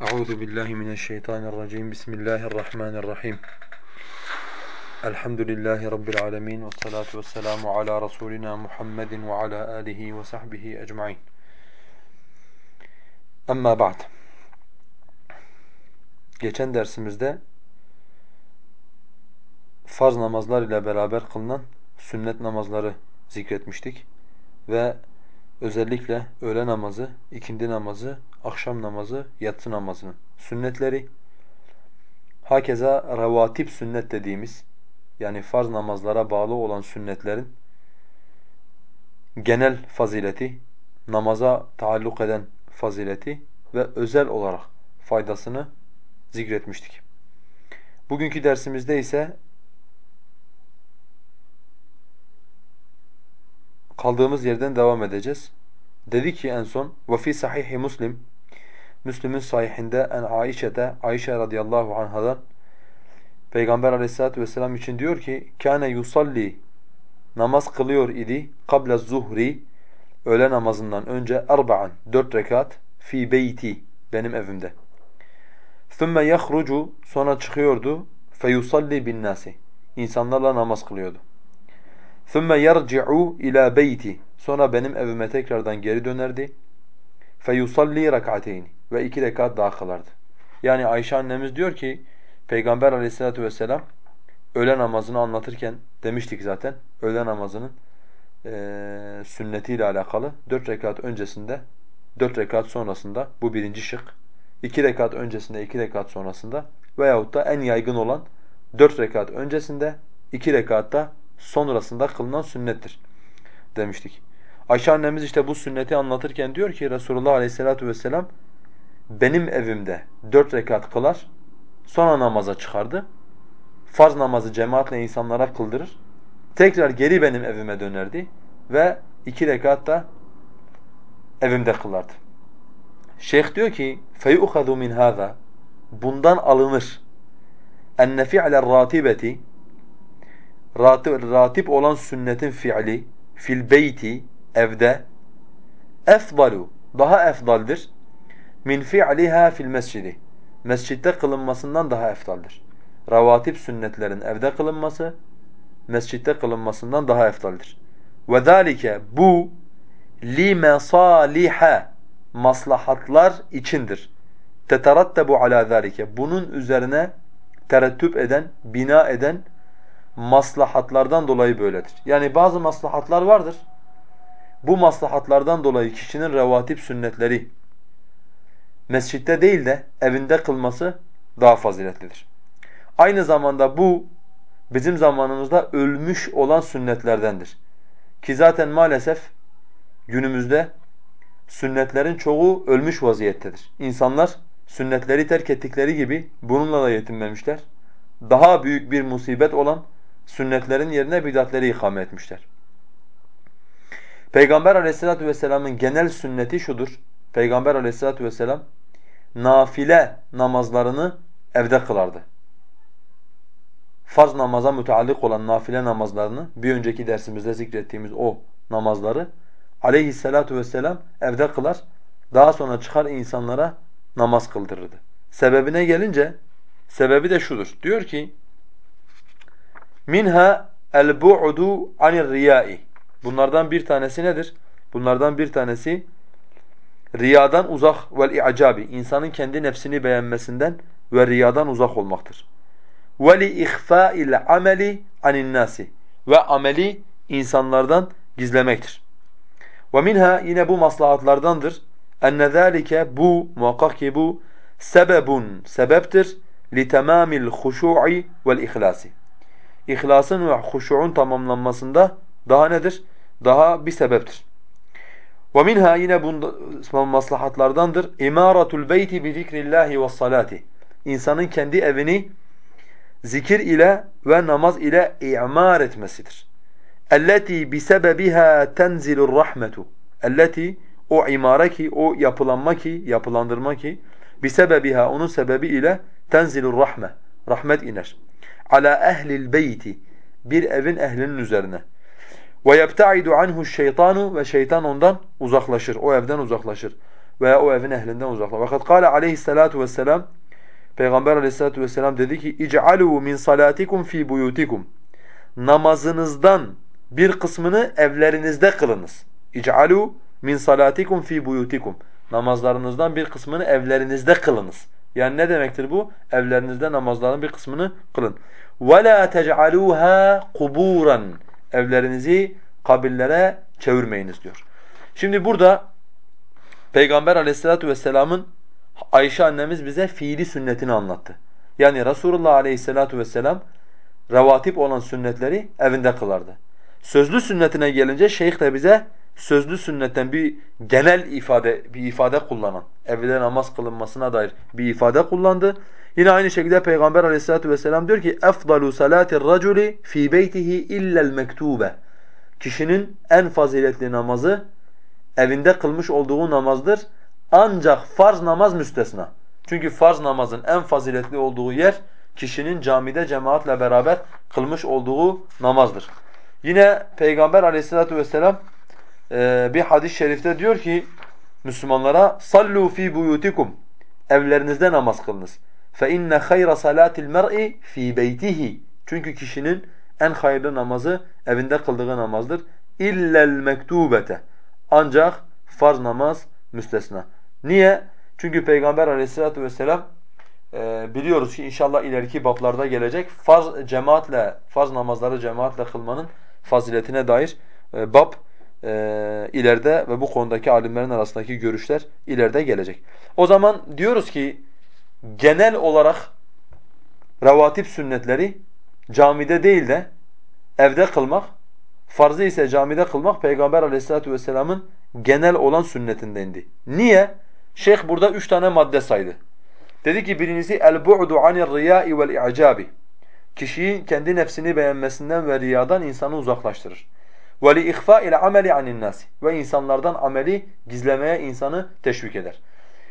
Euzu billahi mineşşeytanirracim. Bismillahirrahmanirrahim. Elhamdülillahi rabbil alamin ve salatu vesselamu ala rasulina Muhammedin ve ala alihi ve sahbihi ecmaîn. Amma ba'd. Geçen dersimizde farz namazlar ile beraber kılınan sünnet namazları zikretmiştik ve özellikle öğle namazı, ikindi namazı akşam namazı, yatsı namazının sünnetleri, hakeza revatip sünnet dediğimiz yani farz namazlara bağlı olan sünnetlerin genel fazileti, namaza taalluk eden fazileti ve özel olarak faydasını zikretmiştik. Bugünkü dersimizde ise kaldığımız yerden devam edeceğiz. Dedi ki en son وَفِي sahihi Muslim Müslüm'ün sahihinde en Aişe'de Ayşe radıyallahu anhadan Peygamber aleyhissalatu vesselam için diyor ki kâne yusalli namaz kılıyor idi kabla zuhri öğle namazından önce erba'an dört rekat fi beyti benim evimde. Thumma yahrucu sonra çıkıyordu feyusalli bin nasi insanlarla namaz kılıyordu. Thumma yerci'u ila beyti sonra benim evime tekrardan geri dönerdi feyusalli rak'ateyn ve iki rekat daha kılardı. Yani Ayşe annemiz diyor ki Peygamber aleyhissalatu vesselam öğle namazını anlatırken demiştik zaten öğle namazının e, sünnetiyle alakalı dört rekat öncesinde dört rekat sonrasında bu birinci şık iki rekat öncesinde iki rekat sonrasında veyahut da en yaygın olan dört rekat öncesinde iki rekatta sonrasında kılınan sünnettir demiştik. Ayşe annemiz işte bu sünneti anlatırken diyor ki Resulullah aleyhissalatu vesselam benim evimde dört rekat kılar, sonra namaza çıkardı. Farz namazı cemaatle insanlara kıldırır. Tekrar geri benim evime dönerdi ve iki rekat da evimde kılardı. Şeyh diyor ki فَيُؤْخَذُ مِنْ هَذَا Bundan alınır. اَنَّ فِعْلَ الرَّاتِبَةِ Ratip olan sünnetin fiili fil beyti evde efdalu daha efdaldir min fi'liha fil mescidi. Mescitte kılınmasından daha eftaldir. Ravatip sünnetlerin evde kılınması mescitte kılınmasından daha eftaldir. Ve zalike bu li mesaliha maslahatlar içindir. Teterattabu ala zalike. Bunun üzerine terettüp eden, bina eden maslahatlardan dolayı böyledir. Yani bazı maslahatlar vardır. Bu maslahatlardan dolayı kişinin revatip sünnetleri mescitte değil de evinde kılması daha faziletlidir. Aynı zamanda bu bizim zamanımızda ölmüş olan sünnetlerdendir. Ki zaten maalesef günümüzde sünnetlerin çoğu ölmüş vaziyettedir. İnsanlar sünnetleri terk ettikleri gibi bununla da yetinmemişler. Daha büyük bir musibet olan sünnetlerin yerine bidatleri ikame etmişler. Peygamber aleyhissalatu vesselamın genel sünneti şudur. Peygamber aleyhissalatu vesselam nafile namazlarını evde kılardı. Farz namaza müteallik olan nafile namazlarını bir önceki dersimizde zikrettiğimiz o namazları aleyhissalatu vesselam evde kılar. Daha sonra çıkar insanlara namaz kıldırırdı. Sebebine gelince sebebi de şudur. Diyor ki minha el-bu'du anir riya'i. Bunlardan bir tanesi nedir? Bunlardan bir tanesi riyadan uzak vel i'cabi insanın kendi nefsini beğenmesinden ve riyadan uzak olmaktır. Ve li ihfa'il ameli anin nasi ve ameli insanlardan gizlemektir. Ve minha yine bu maslahatlardandır. Enne zalike bu muhakkak ki bu sebebun sebeptir li tamamil huşu'i vel ihlasi. İhlasın ve huşu'un tamamlanmasında daha nedir? daha bir sebeptir. Ve minha yine bundan maslahatlardandır. İmaratul beyti bi zikrillahi ve salati. İnsanın kendi evini zikir ile ve namaz ile i'mar etmesidir. Elleti bi sebebiha tenzilur rahmetu. Elleti o imara ki, o yapılanma ki, yapılandırma ki bi sebebiha onun sebebi ile tenzilur rahme. Rahmet iner. Ala ehlil beyti bir evin ehlinin üzerine. Ve yebtaidu anhu şeytanu ve şeytan ondan uzaklaşır. O evden uzaklaşır. veya o evin ehlinden uzaklaşma. Fakat kâle aleyhissalatu vesselam Peygamber aleyhissalatu vesselam dedi ki اِجْعَلُوا min salatikum fi buyutikum Namazınızdan bir kısmını evlerinizde kılınız. اِجْعَلُوا min salatikum fi buyutikum Namazlarınızdan bir kısmını evlerinizde kılınız. Yani ne demektir bu? Evlerinizde namazların bir kısmını kılın. وَلَا تَجْعَلُوهَا قُبُورًا Evlerinizi kabirlere çevirmeyiniz diyor. Şimdi burada Peygamber aleyhissalatu vesselamın Ayşe annemiz bize fiili sünnetini anlattı. Yani Resulullah aleyhissalatu vesselam revatip olan sünnetleri evinde kılardı. Sözlü sünnetine gelince şeyh de bize sözlü sünnetten bir genel ifade bir ifade kullanan, evde namaz kılınmasına dair bir ifade kullandı. Yine aynı şekilde Peygamber Aleyhissalatu vesselam diyor ki efdalu salatir raculi fi beytihi illa'l mektube. Kişinin en faziletli namazı evinde kılmış olduğu namazdır. Ancak farz namaz müstesna. Çünkü farz namazın en faziletli olduğu yer kişinin camide cemaatle beraber kılmış olduğu namazdır. Yine Peygamber Aleyhissalatu vesselam e, bir hadis-i şerifte diyor ki Müslümanlara sallu fi buyutikum evlerinizde namaz kılınız. İnne hayra salatil mer'i fi beytihi. Çünkü kişinin en hayırlı namazı evinde kıldığı namazdır. İllel mektubete. Ancak farz namaz müstesna. Niye? Çünkü Peygamber Aleyhisselatü vesselam e, biliyoruz ki inşallah ileriki bablarda gelecek farz cemaatle farz namazları cemaatle kılmanın faziletine dair e, bab e, ileride ve bu konudaki alimlerin arasındaki görüşler ileride gelecek. O zaman diyoruz ki genel olarak revatip sünnetleri camide değil de evde kılmak, farzı ise camide kılmak Peygamber aleyhissalatu vesselamın genel olan sünnetindendi. Niye? Şeyh burada üç tane madde saydı. Dedi ki birincisi el-bu'du anir riyai vel i'cabi. Kişiyi kendi nefsini beğenmesinden ve riyadan insanı uzaklaştırır. Ve li ihfa ameli anin nasi ve insanlardan ameli gizlemeye insanı teşvik eder.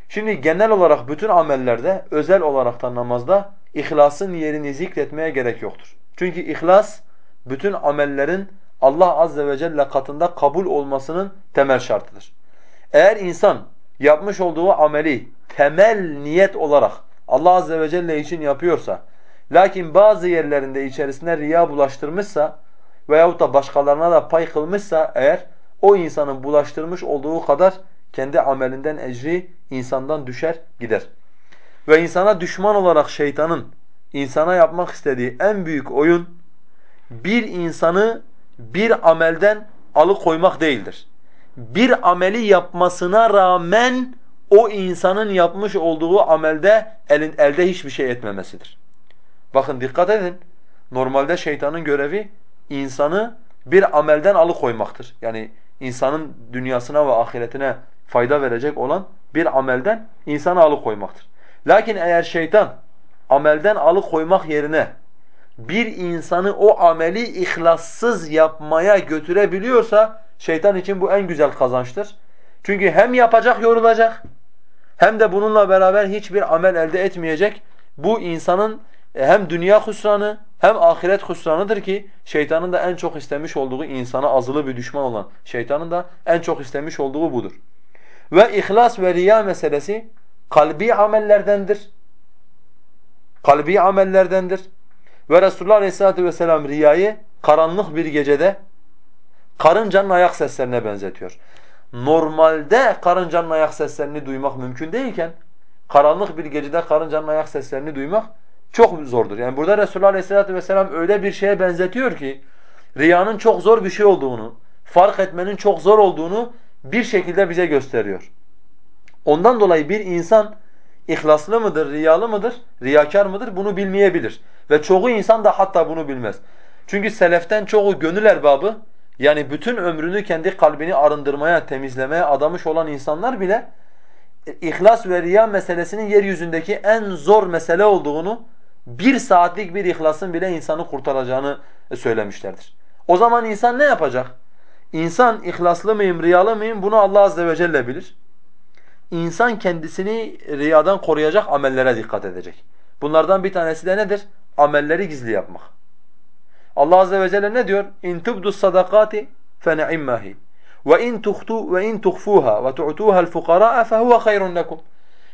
Şimdi genel olarak bütün amellerde, özel olarak da namazda ihlasın yerini zikretmeye gerek yoktur. Çünkü ihlas bütün amellerin Allah azze ve celle katında kabul olmasının temel şartıdır. Eğer insan yapmış olduğu ameli temel niyet olarak Allah azze ve celle için yapıyorsa, lakin bazı yerlerinde içerisine riya bulaştırmışsa veyahut da başkalarına da pay kılmışsa eğer o insanın bulaştırmış olduğu kadar kendi amelinden ecri insandan düşer gider. Ve insana düşman olarak şeytanın insana yapmak istediği en büyük oyun bir insanı bir amelden alıkoymak değildir. Bir ameli yapmasına rağmen o insanın yapmış olduğu amelde elin, elde hiçbir şey etmemesidir. Bakın dikkat edin. Normalde şeytanın görevi insanı bir amelden alıkoymaktır. Yani insanın dünyasına ve ahiretine fayda verecek olan bir amelden insanı alıkoymaktır. Lakin eğer şeytan amelden alıkoymak yerine bir insanı o ameli ihlassız yapmaya götürebiliyorsa şeytan için bu en güzel kazançtır. Çünkü hem yapacak yorulacak hem de bununla beraber hiçbir amel elde etmeyecek. Bu insanın hem dünya husranı hem ahiret husranıdır ki şeytanın da en çok istemiş olduğu insana azılı bir düşman olan şeytanın da en çok istemiş olduğu budur. Ve ihlas ve riya meselesi kalbi amellerdendir. Kalbi amellerdendir. Ve Resulullah Aleyhisselatü Vesselam riyayı karanlık bir gecede karıncanın ayak seslerine benzetiyor. Normalde karıncanın ayak seslerini duymak mümkün değilken karanlık bir gecede karıncanın ayak seslerini duymak çok zordur. Yani burada Resulullah Aleyhisselatü Vesselam öyle bir şeye benzetiyor ki riyanın çok zor bir şey olduğunu, fark etmenin çok zor olduğunu bir şekilde bize gösteriyor. Ondan dolayı bir insan ihlaslı mıdır, riyalı mıdır, riyakar mıdır bunu bilmeyebilir. Ve çoğu insan da hatta bunu bilmez. Çünkü seleften çoğu gönül erbabı yani bütün ömrünü kendi kalbini arındırmaya, temizlemeye adamış olan insanlar bile ihlas ve riya meselesinin yeryüzündeki en zor mesele olduğunu bir saatlik bir ihlasın bile insanı kurtaracağını söylemişlerdir. O zaman insan ne yapacak? İnsan ihlaslı mıyım, riyalı mıyım bunu Allah azze ve celle bilir. İnsan kendisini riyadan koruyacak amellere dikkat edecek. Bunlardan bir tanesi de nedir? Amelleri gizli yapmak. Allah azze ve celle ne diyor? İn tubdu sadakati fe Ve in tuhtu ve in tuhfuha ve tu'tuha el-fuqara fehuve hayrun lekum.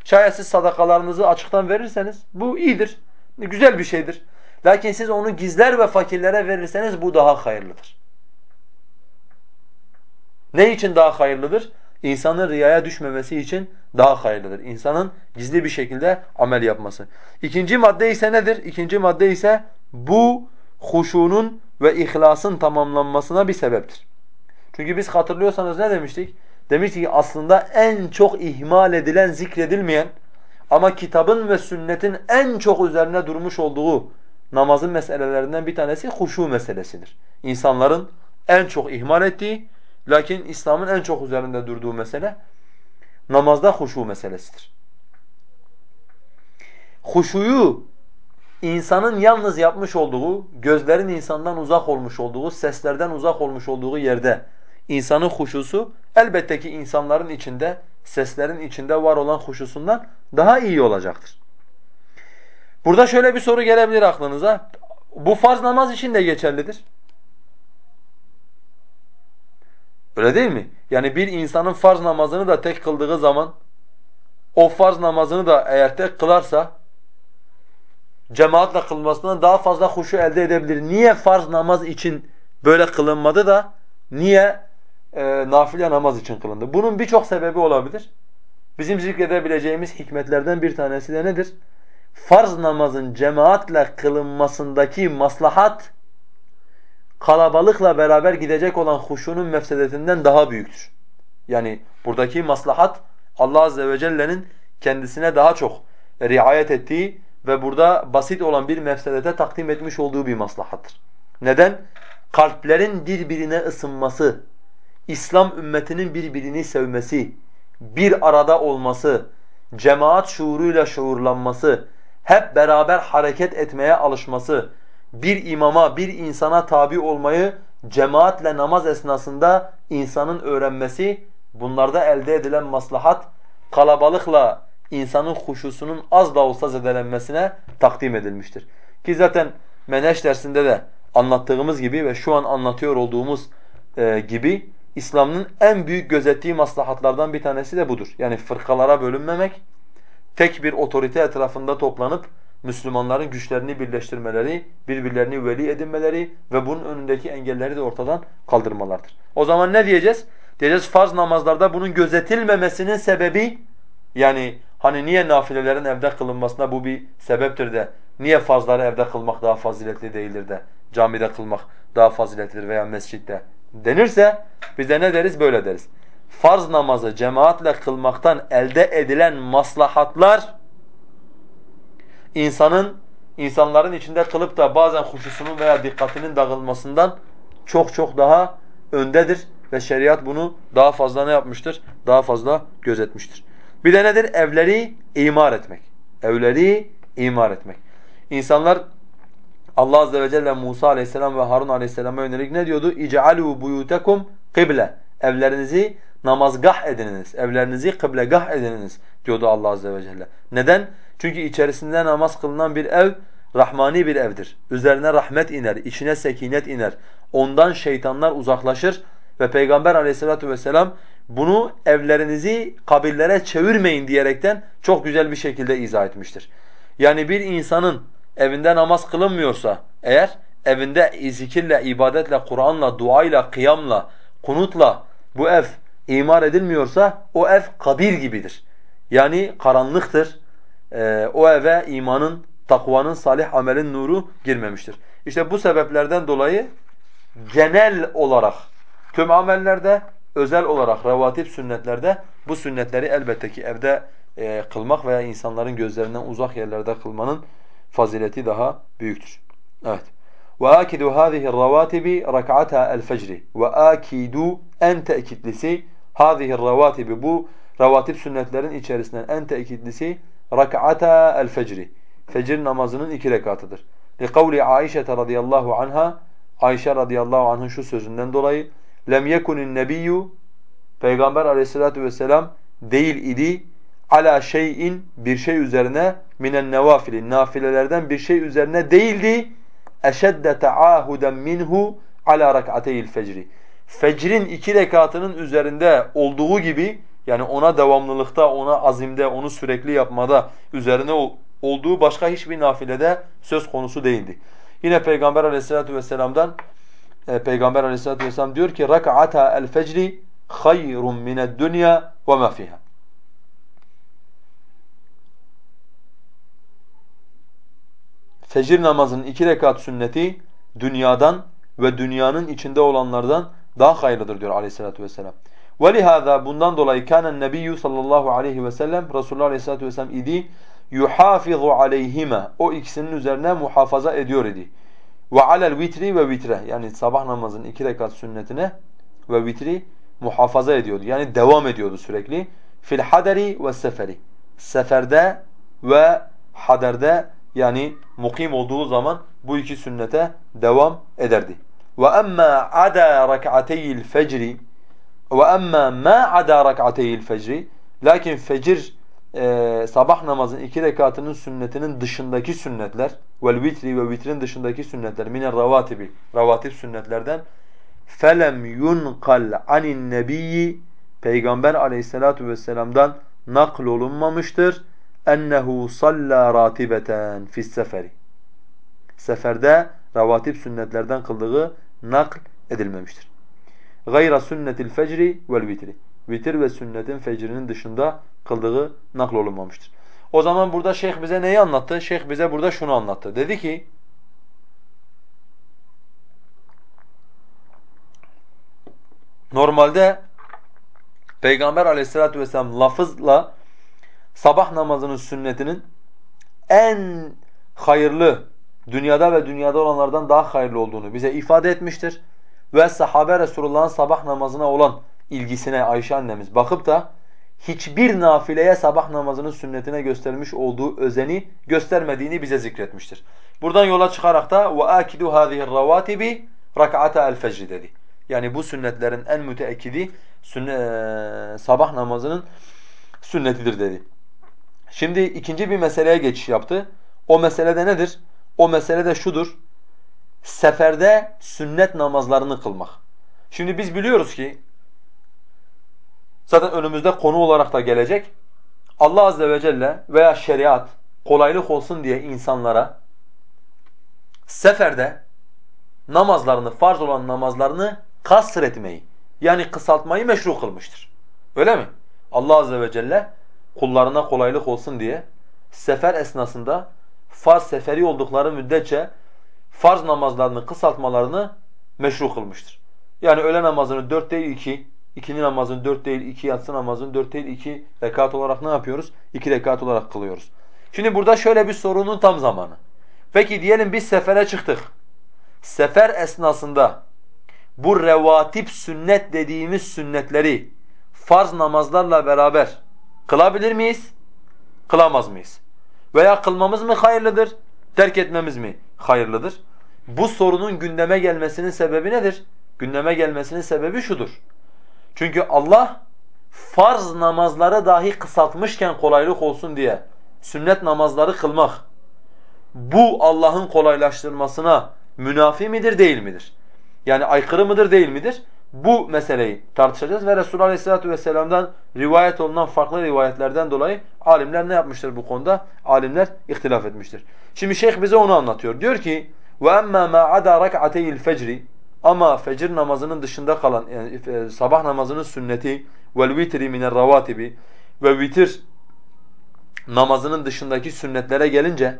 Şayet siz sadakalarınızı açıktan verirseniz bu iyidir. Güzel bir şeydir. Lakin siz onu gizler ve fakirlere verirseniz bu daha hayırlıdır. Ne için daha hayırlıdır? İnsanın riyaya düşmemesi için daha hayırlıdır. İnsanın gizli bir şekilde amel yapması. İkinci madde ise nedir? İkinci madde ise bu huşunun ve ihlasın tamamlanmasına bir sebeptir. Çünkü biz hatırlıyorsanız ne demiştik? Demiştik ki aslında en çok ihmal edilen, zikredilmeyen ama kitabın ve sünnetin en çok üzerine durmuş olduğu namazın meselelerinden bir tanesi huşu meselesidir. İnsanların en çok ihmal ettiği lakin İslam'ın en çok üzerinde durduğu mesele namazda huşu meselesidir. Huşuyu insanın yalnız yapmış olduğu, gözlerin insandan uzak olmuş olduğu, seslerden uzak olmuş olduğu yerde insanın huşusu elbette ki insanların içinde, seslerin içinde var olan huşusundan daha iyi olacaktır. Burada şöyle bir soru gelebilir aklınıza. Bu farz namaz için de geçerlidir. Öyle değil mi? Yani bir insanın farz namazını da tek kıldığı zaman o farz namazını da eğer tek kılarsa cemaatle kılmasından daha fazla huşu elde edebilir. Niye farz namaz için böyle kılınmadı da niye e, nafile namaz için kılındı? Bunun birçok sebebi olabilir. Bizim zikredebileceğimiz hikmetlerden bir tanesi de nedir? Farz namazın cemaatle kılınmasındaki maslahat kalabalıkla beraber gidecek olan huşunun mefsedetinden daha büyüktür. Yani buradaki maslahat Allah azze ve celle'nin kendisine daha çok riayet ettiği ve burada basit olan bir mefsedete takdim etmiş olduğu bir maslahattır. Neden? Kalplerin birbirine ısınması, İslam ümmetinin birbirini sevmesi, bir arada olması, cemaat şuuruyla şuurlanması, hep beraber hareket etmeye alışması, bir imama, bir insana tabi olmayı cemaatle namaz esnasında insanın öğrenmesi, bunlarda elde edilen maslahat, kalabalıkla insanın huşusunun az da olsa zedelenmesine takdim edilmiştir. Ki zaten Meneş dersinde de anlattığımız gibi ve şu an anlatıyor olduğumuz e, gibi İslam'ın en büyük gözettiği maslahatlardan bir tanesi de budur. Yani fırkalara bölünmemek, tek bir otorite etrafında toplanıp Müslümanların güçlerini birleştirmeleri, birbirlerini veli edinmeleri ve bunun önündeki engelleri de ortadan kaldırmalardır. O zaman ne diyeceğiz? Diyeceğiz farz namazlarda bunun gözetilmemesinin sebebi yani hani niye nafilelerin evde kılınmasına bu bir sebeptir de niye farzları evde kılmak daha faziletli değildir de camide kılmak daha faziletlidir veya mescitte denirse biz de ne deriz? Böyle deriz. Farz namazı cemaatle kılmaktan elde edilen maslahatlar insanın insanların içinde kılıp da bazen huşusunun veya dikkatinin dağılmasından çok çok daha öndedir ve şeriat bunu daha fazla ne yapmıştır? Daha fazla gözetmiştir. Bir de nedir? Evleri imar etmek. Evleri imar etmek. İnsanlar Allah azze ve celle Musa aleyhisselam ve Harun aleyhisselama yönelik ne diyordu? İc'alû buyutekum kıble. Evlerinizi namazgah edininiz. Evlerinizi kıblegah edininiz diyordu Allah azze ve celle. Neden? Çünkü içerisinde namaz kılınan bir ev rahmani bir evdir. Üzerine rahmet iner, içine sekinet iner. Ondan şeytanlar uzaklaşır ve Peygamber aleyhissalatu vesselam bunu evlerinizi kabirlere çevirmeyin diyerekten çok güzel bir şekilde izah etmiştir. Yani bir insanın evinde namaz kılınmıyorsa eğer evinde zikirle, ibadetle, Kur'an'la, duayla, kıyamla, kunutla bu ev imar edilmiyorsa o ev kabir gibidir. Yani karanlıktır Ee, o eve imanın, takvanın, salih amelin nuru girmemiştir. İşte bu sebeplerden dolayı genel olarak tüm amellerde, özel olarak revatip sünnetlerde bu sünnetleri elbette ki evde e, kılmak veya insanların gözlerinden uzak yerlerde kılmanın fazileti daha büyüktür. Evet. وآكد هذه الرواتب ركعتا الفجر وآكد en tekidlisi هذه الرواتب bu revatip sünnetlerin içerisinden en tekidlisi rak'ata el fecri. Fecir namazının iki rekatıdır. Li kavli Aişe radıyallahu anha Ayşe radıyallahu anh'ın şu sözünden dolayı lem yekunun nebiyyu Peygamber aleyhissalatu vesselam değil idi ala şeyin bir şey üzerine minen nevafili nafilelerden bir şey üzerine değildi eşedde taahuden minhu ala rak'ateyil fecri. fecrin iki rekatının üzerinde olduğu gibi yani ona devamlılıkta, ona azimde, onu sürekli yapmada üzerine olduğu başka hiçbir nafilede söz konusu değildi. Yine Peygamber aleyhissalatu vesselam'dan e, Peygamber aleyhissalatu vesselam diyor ki rak'ata el fecri hayrun mined dunya ve ma fiha. Fecir namazının iki rekat sünneti dünyadan ve dünyanın içinde olanlardan daha hayırlıdır diyor aleyhissalatu vesselam. وَلِهَذَا bundan dolayı كَانَ النَّبِيُّ sallallahu aleyhi ve sellem Resulullah aleyhissalatu vesselam idi yuhafizu aleyhima o ikisinin üzerine muhafaza ediyor idi. Ve alel vitri ve vitre yani sabah namazının iki rekat sünnetine ve vitri muhafaza ediyordu. Yani devam ediyordu sürekli. Fil haderi ve seferi. Seferde ve haderde yani mukim olduğu zaman bu iki sünnete devam ederdi. Ve emma ada rak'ateyil fecri ve emma ma ada rak'ateyil fecri lakin fecir e, sabah namazın iki rekatının sünnetinin dışındaki sünnetler vel vitri ve vitrin dışındaki sünnetler miner ravatibi ravatib sünnetlerden felem yunkal anin nebiyyi peygamber aleyhissalatu vesselam'dan nakl olunmamıştır. Ennehu salla ratibeten fis seferi. Seferde ravatib sünnetlerden kıldığı nakl edilmemiştir. Gayra sünnetil fecri vel vitri vitir ve sünnetin fecrinin dışında kıldığı nakl olunmamıştır. O zaman burada şeyh bize neyi anlattı? Şeyh bize burada şunu anlattı. Dedi ki normalde Peygamber aleyhissalatu vesselam lafızla sabah namazının sünnetinin en hayırlı dünyada ve dünyada olanlardan daha hayırlı olduğunu bize ifade etmiştir ve sahabe Resulullah'ın sabah namazına olan ilgisine Ayşe annemiz bakıp da hiçbir nafileye sabah namazının sünnetine göstermiş olduğu özeni göstermediğini bize zikretmiştir. Buradan yola çıkarak da ve akidu hadihi rawatibi rak'ata el fecr dedi. Yani bu sünnetlerin en müteekkidi e, sabah namazının sünnetidir dedi. Şimdi ikinci bir meseleye geçiş yaptı. O mesele de nedir? O mesele de şudur. Seferde sünnet namazlarını kılmak. Şimdi biz biliyoruz ki zaten önümüzde konu olarak da gelecek. Allah azze ve celle veya şeriat kolaylık olsun diye insanlara seferde namazlarını, farz olan namazlarını kasr etmeyi yani kısaltmayı meşru kılmıştır. Öyle mi? Allah azze ve celle kullarına kolaylık olsun diye sefer esnasında farz seferi oldukları müddetçe farz namazlarını kısaltmalarını meşru kılmıştır. Yani öğle namazını dört değil iki, ikindi namazını dört değil iki, yatsı namazını dört değil iki rekat olarak ne yapıyoruz? İki rekat olarak kılıyoruz. Şimdi burada şöyle bir sorunun tam zamanı. Peki diyelim biz sefere çıktık. Sefer esnasında bu revatip sünnet dediğimiz sünnetleri farz namazlarla beraber kılabilir miyiz? Kılamaz mıyız? Veya kılmamız mı hayırlıdır? Terk etmemiz mi hayırlıdır? Bu sorunun gündeme gelmesinin sebebi nedir? Gündeme gelmesinin sebebi şudur. Çünkü Allah farz namazları dahi kısaltmışken kolaylık olsun diye sünnet namazları kılmak bu Allah'ın kolaylaştırmasına münafi midir değil midir? Yani aykırı mıdır değil midir? Bu meseleyi tartışacağız ve Resulullah Aleyhisselatü Vesselam'dan rivayet olunan farklı rivayetlerden dolayı alimler ne yapmıştır bu konuda? Alimler ihtilaf etmiştir. Şimdi şeyh bize onu anlatıyor. Diyor ki وَاَمَّا مَا عَدَى رَكْعَتَيِ الْفَجْرِ Ama fecir namazının dışında kalan yani e, sabah namazının sünneti وَالْوِتْرِ مِنَ الرَّوَاتِبِ ve vitir namazının dışındaki sünnetlere gelince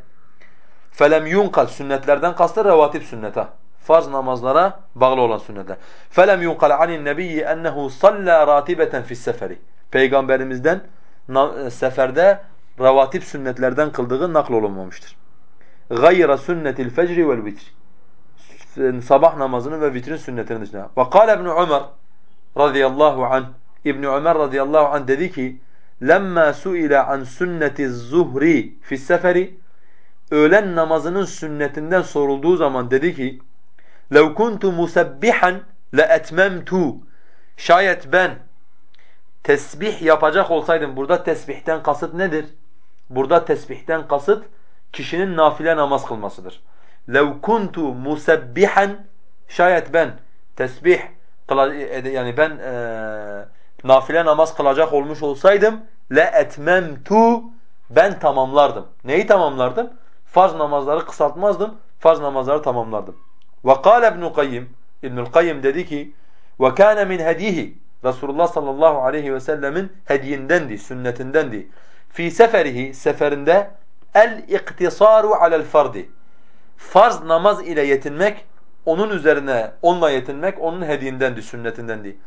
felem yunkal sünnetlerden kastı revatip sünnet ha. Farz namazlara bağlı olan sünnetler. Felem yunkal anin nebiyyi ennehu salla ratibeten fis seferi. Peygamberimizden e, seferde revatip sünnetlerden kıldığı nakl olunmamıştır. Gayra sünnetil fecri vel vitr. Sabah namazının ve vitrin sünnetinin dışında. Kâle İbn Ömer radıyallahu anh İbn Ömer radıyallahu anh dedi ki: "Lemma suile an sünneti zuhri fi seferi" öğlen namazının sünnetinden sorulduğu zaman dedi ki لَوْ كُنْتُ مُسَبِّحًا لَاَتْمَمْتُ Şayet ben tesbih yapacak olsaydım, burada tesbihten kasıt nedir? Burada tesbihten kasıt kişinin nafile namaz kılmasıdır. لَوْ كُنْتُ مُسَبِّحًا Şayet ben tesbih yani ben e, nafile namaz kılacak olmuş olsaydım le etmemtu ben tamamlardım. Neyi tamamlardım? Farz namazları kısaltmazdım. Farz namazları tamamlardım. Kâle İbnül Kayyim İbnül Kayyim dedi ki kâne min hedihi Resulullah sallallahu aleyhi ve sellemin hediyindendi, sünnetindendi. Fi seferihi seferinde el iktisaru alel fardi. Farz namaz ile yetinmek, onun üzerine onunla yetinmek onun hediyindendi, sünnetindendi.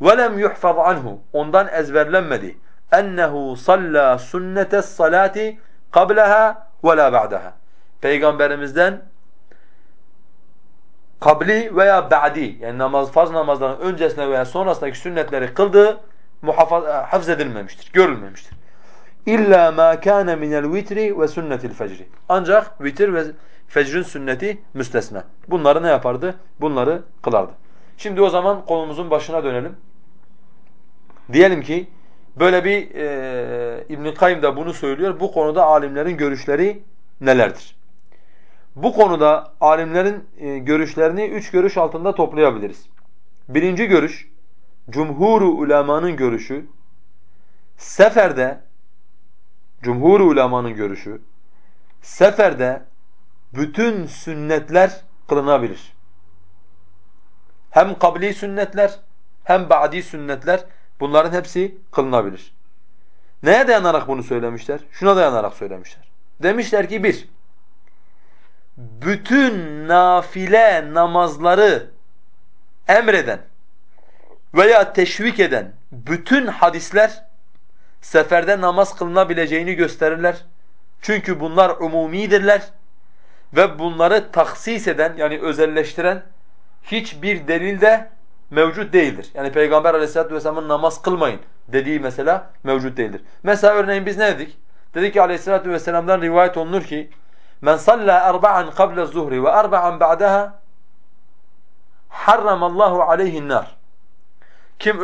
Ve lem yuhfaz anhu. Ondan ezberlenmedi. Ennehu salla sünnetes salati qablaha ve la ba'daha. Peygamberimizden kabli veya ba'di yani namaz farz namazların öncesine veya sonrasındaki sünnetleri kıldığı muhafaza hafız edilmemiştir, görülmemiştir. İlla ma kana minel vitri ve sünnetil fecri. Ancak vitir ve fecrin sünneti müstesna. Bunları ne yapardı? Bunları kılardı. Şimdi o zaman konumuzun başına dönelim. Diyelim ki böyle bir e, İbn Kayyim da bunu söylüyor. Bu konuda alimlerin görüşleri nelerdir? Bu konuda alimlerin e, görüşlerini üç görüş altında toplayabiliriz. Birinci görüş, cumhuru ulemanın görüşü, seferde, cumhuru ulemanın görüşü, seferde bütün sünnetler kılınabilir. Hem kabli sünnetler hem ba'di sünnetler bunların hepsi kılınabilir. Neye dayanarak bunu söylemişler? Şuna dayanarak söylemişler. Demişler ki bir, bütün nafile namazları emreden veya teşvik eden bütün hadisler seferde namaz kılınabileceğini gösterirler. Çünkü bunlar umumidirler ve bunları taksis eden yani özelleştiren hiçbir delil de mevcut değildir. Yani Peygamber aleyhissalatu vesselamın namaz kılmayın dediği mesela mevcut değildir. Mesela örneğin biz ne dedik? Dedik ki aleyhissalatu vesselam'dan rivayet olunur ki Men salla erba'an qabla zuhri ve erba'an ba'daha harramallahu aleyhin nar. Kim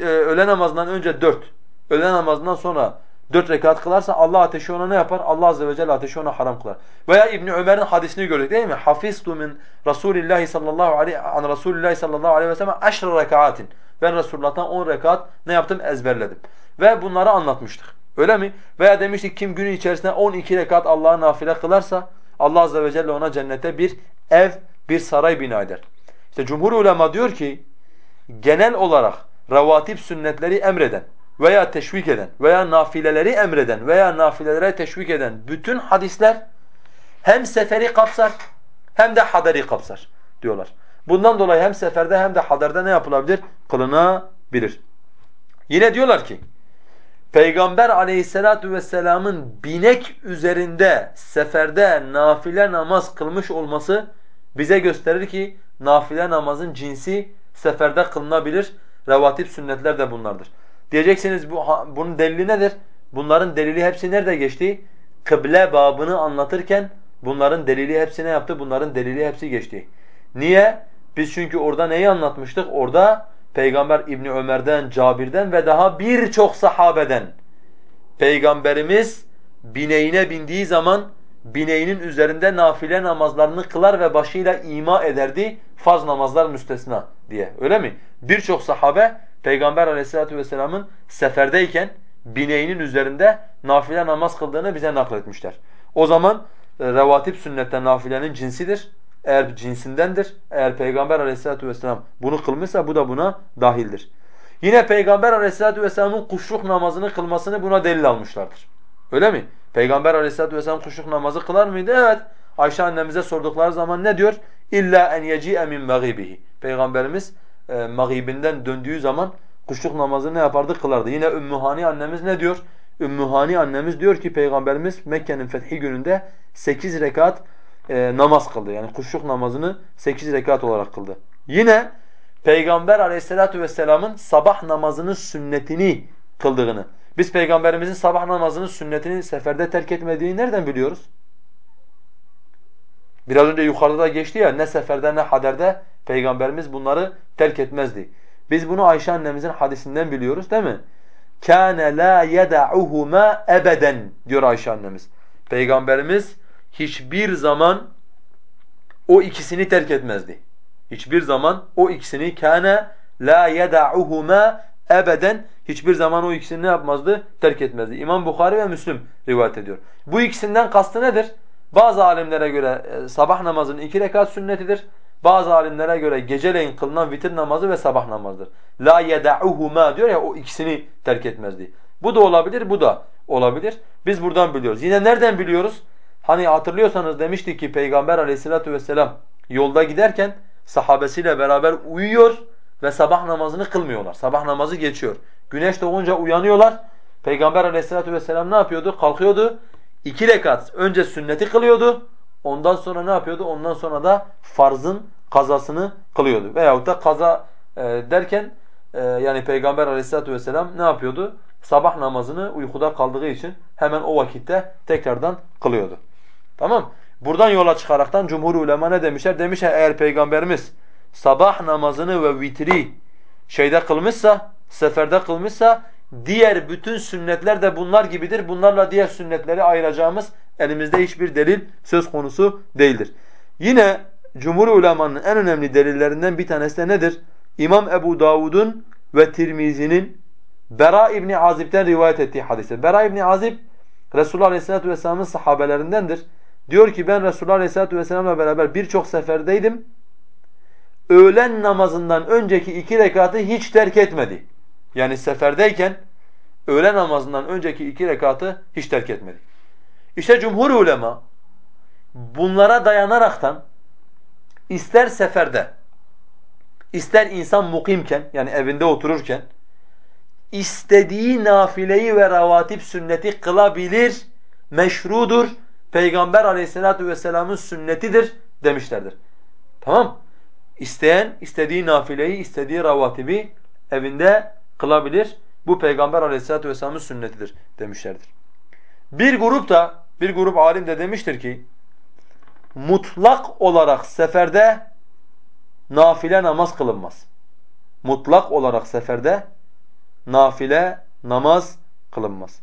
öğle namazından önce dört, öğle namazından sonra dört rekat kılarsa Allah ateşi ona ne yapar? Allah azze ve celle ateşi ona haram kılar. Veya İbn Ömer'in hadisini gördük değil mi? Hafiztu min Rasulillahi sallallahu aleyhi an Rasulillahi sallallahu aleyhi ve sellem aşr rekatin. Ben Resulullah'tan 10 rekat ne yaptım? Ezberledim. Ve bunları anlatmıştık. Öyle mi? Veya demiştik kim günün içerisinde 12 rekat Allah'a nafile kılarsa Allah azze ve celle ona cennete bir ev, bir saray bina eder. İşte cumhur ulema diyor ki genel olarak revatip sünnetleri emreden veya teşvik eden veya nafileleri emreden veya nafilelere teşvik eden bütün hadisler hem seferi kapsar hem de haderi kapsar diyorlar. Bundan dolayı hem seferde hem de haderde ne yapılabilir? Kılınabilir. Yine diyorlar ki Peygamber aleyhissalatu vesselamın binek üzerinde seferde nafile namaz kılmış olması bize gösterir ki nafile namazın cinsi seferde kılınabilir. Revatip sünnetler de bunlardır. Diyeceksiniz bu bunun delili nedir? Bunların delili hepsi nerede geçti? Kıble babını anlatırken bunların delili hepsi ne yaptı? Bunların delili hepsi geçti. Niye? Biz çünkü orada neyi anlatmıştık? Orada Peygamber İbni Ömer'den, Cabir'den ve daha birçok sahabeden Peygamberimiz bineğine bindiği zaman bineğinin üzerinde nafile namazlarını kılar ve başıyla ima ederdi. Farz namazlar müstesna diye. Öyle mi? Birçok sahabe Peygamber aleyhissalatu vesselamın seferdeyken bineğinin üzerinde nafile namaz kıldığını bize nakletmişler. O zaman e, revatip sünnetten nafilenin cinsidir. Eğer cinsindendir, eğer Peygamber aleyhissalatu vesselam bunu kılmışsa bu da buna dahildir. Yine Peygamber aleyhissalatu vesselamın kuşluk namazını kılmasını buna delil almışlardır. Öyle mi? Peygamber aleyhissalatu vesselam kuşluk namazı kılar mıydı? Evet. Ayşe annemize sordukları zaman ne diyor? İlla en yeci'e min maghibihi. Peygamberimiz e, maghibinden döndüğü zaman kuşluk namazını ne yapardı? Kılardı. Yine Ümmühani annemiz ne diyor? Ümmühani annemiz diyor ki Peygamberimiz Mekke'nin fethi gününde 8 rekat e, namaz kıldı. Yani kuşluk namazını 8 rekat olarak kıldı. Yine Peygamber aleyhissalatu vesselamın sabah namazının sünnetini kıldığını. Biz Peygamberimizin sabah namazının sünnetini seferde terk etmediğini nereden biliyoruz? Biraz önce yukarıda da geçti ya ne seferde ne haderde Peygamberimiz bunları terk etmezdi. Biz bunu Ayşe annemizin hadisinden biliyoruz değil mi? كَانَ لَا يَدَعُهُمَا ebeden diyor Ayşe annemiz. Peygamberimiz hiçbir zaman o ikisini terk etmezdi. Hiçbir zaman o ikisini kâne La yeda'uhuma ebeden hiçbir zaman o ikisini ne yapmazdı? Terk etmezdi. İmam Bukhari ve Müslim rivayet ediyor. Bu ikisinden kastı nedir? Bazı alimlere göre e, sabah namazının iki rekat sünnetidir. Bazı alimlere göre geceleyin kılınan vitir namazı ve sabah namazıdır. La yeda'uhuma diyor ya o ikisini terk etmezdi. Bu da olabilir, bu da olabilir. Biz buradan biliyoruz. Yine nereden biliyoruz? Hani hatırlıyorsanız demiştik ki Peygamber aleyhissalatu vesselam yolda giderken sahabesiyle beraber uyuyor ve sabah namazını kılmıyorlar. Sabah namazı geçiyor. Güneş doğunca uyanıyorlar. Peygamber aleyhissalatu vesselam ne yapıyordu? Kalkıyordu. İki rekat önce sünneti kılıyordu. Ondan sonra ne yapıyordu? Ondan sonra da farzın kazasını kılıyordu. Veyahut da kaza e, derken e, yani Peygamber aleyhissalatu vesselam ne yapıyordu? Sabah namazını uykuda kaldığı için hemen o vakitte tekrardan kılıyordu. Tamam Buradan yola çıkaraktan cumhur ulema ne demişler? Demişler eğer Peygamberimiz sabah namazını ve vitri şeyde kılmışsa, seferde kılmışsa diğer bütün sünnetler de bunlar gibidir. Bunlarla diğer sünnetleri ayıracağımız elimizde hiçbir delil söz konusu değildir. Yine cumhur ulemanın en önemli delillerinden bir tanesi de nedir? İmam Ebu Davud'un ve Tirmizi'nin Bera İbni Azib'den rivayet ettiği hadise. Bera İbni Azib Resulullah Aleyhisselatü Vesselam'ın sahabelerindendir. Diyor ki ben Resulullah Aleyhisselatü Vesselam'la beraber birçok seferdeydim. Öğlen namazından önceki iki rekatı hiç terk etmedi. Yani seferdeyken öğle namazından önceki iki rekatı hiç terk etmedi. İşte cumhur ulema bunlara dayanaraktan ister seferde, ister insan mukimken yani evinde otururken istediği nafileyi ve ravatip sünneti kılabilir, meşrudur, Peygamber aleyhissalatu vesselamın sünnetidir demişlerdir. Tamam İsteyen istediği nafileyi, istediği ravatibi evinde kılabilir. Bu Peygamber aleyhissalatu vesselamın sünnetidir demişlerdir. Bir grup da, bir grup alim de demiştir ki mutlak olarak seferde nafile namaz kılınmaz. Mutlak olarak seferde nafile namaz kılınmaz.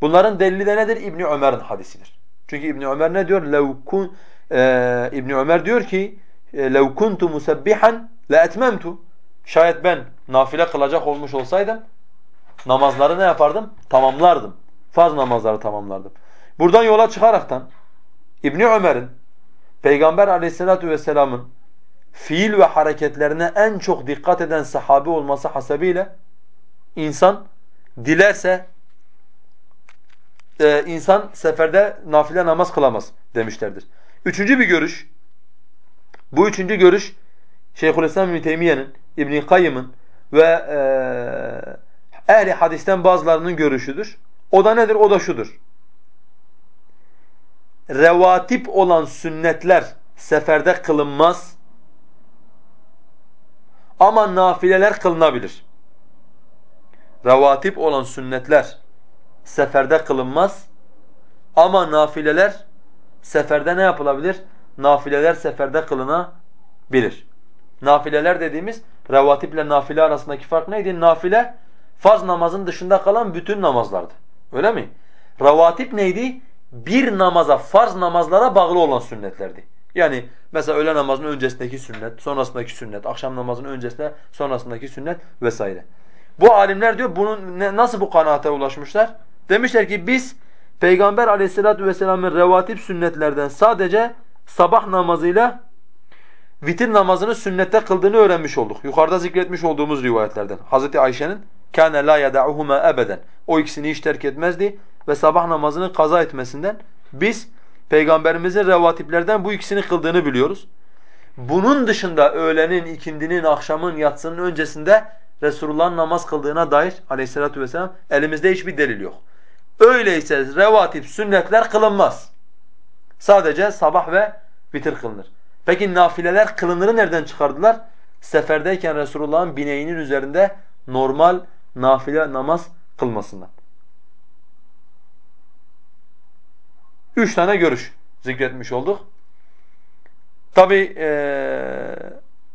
Bunların delili de nedir? İbni Ömer'in hadisidir. Çünkü İbni Ömer ne diyor? لَوْ كُنْ ee, İbni Ömer diyor ki لَوْ كُنْتُ مُسَبِّحًا لَاَتْمَمْتُ Şayet ben nafile kılacak olmuş olsaydım namazları ne yapardım? Tamamlardım. Farz namazları tamamlardım. Buradan yola çıkaraktan İbni Ömer'in Peygamber aleyhissalatu vesselamın fiil ve hareketlerine en çok dikkat eden sahabi olması hasebiyle insan dilerse e, insan seferde nafile namaz kılamaz demişlerdir. Üçüncü bir görüş, bu üçüncü görüş Şeyhülislam İbn Teymiye'nin, İbn Kayyım'ın ve e, ehli hadisten bazılarının görüşüdür. O da nedir? O da şudur. Revatip olan sünnetler seferde kılınmaz ama nafileler kılınabilir. Revatip olan sünnetler seferde kılınmaz. Ama nafileler seferde ne yapılabilir? Nafileler seferde kılınabilir. Nafileler dediğimiz revatiple nafile arasındaki fark neydi? Nafile farz namazın dışında kalan bütün namazlardı. Öyle mi? Revatip neydi? Bir namaza, farz namazlara bağlı olan sünnetlerdi. Yani mesela öğle namazının öncesindeki sünnet, sonrasındaki sünnet, akşam namazının öncesinde sonrasındaki sünnet vesaire. Bu alimler diyor bunun ne, nasıl bu kanaate ulaşmışlar? Demişler ki biz Peygamber aleyhissalatu vesselamın revatip sünnetlerden sadece sabah namazıyla vitir namazını sünnette kıldığını öğrenmiş olduk. Yukarıda zikretmiş olduğumuz rivayetlerden. Hazreti Ayşe'nin kâne lâ yeda'uhuma ebeden. O ikisini hiç terk etmezdi ve sabah namazını kaza etmesinden biz Peygamberimizin revatiplerden bu ikisini kıldığını biliyoruz. Bunun dışında öğlenin, ikindinin, akşamın, yatsının öncesinde Resulullah'ın namaz kıldığına dair aleyhissalatu vesselam elimizde hiçbir delil yok. Öyleyse revatip sünnetler kılınmaz. Sadece sabah ve vitir kılınır. Peki nafileler kılınırı nereden çıkardılar? Seferdeyken Resulullah'ın bineğinin üzerinde normal nafile namaz kılmasından. Üç tane görüş zikretmiş olduk. Tabi ee,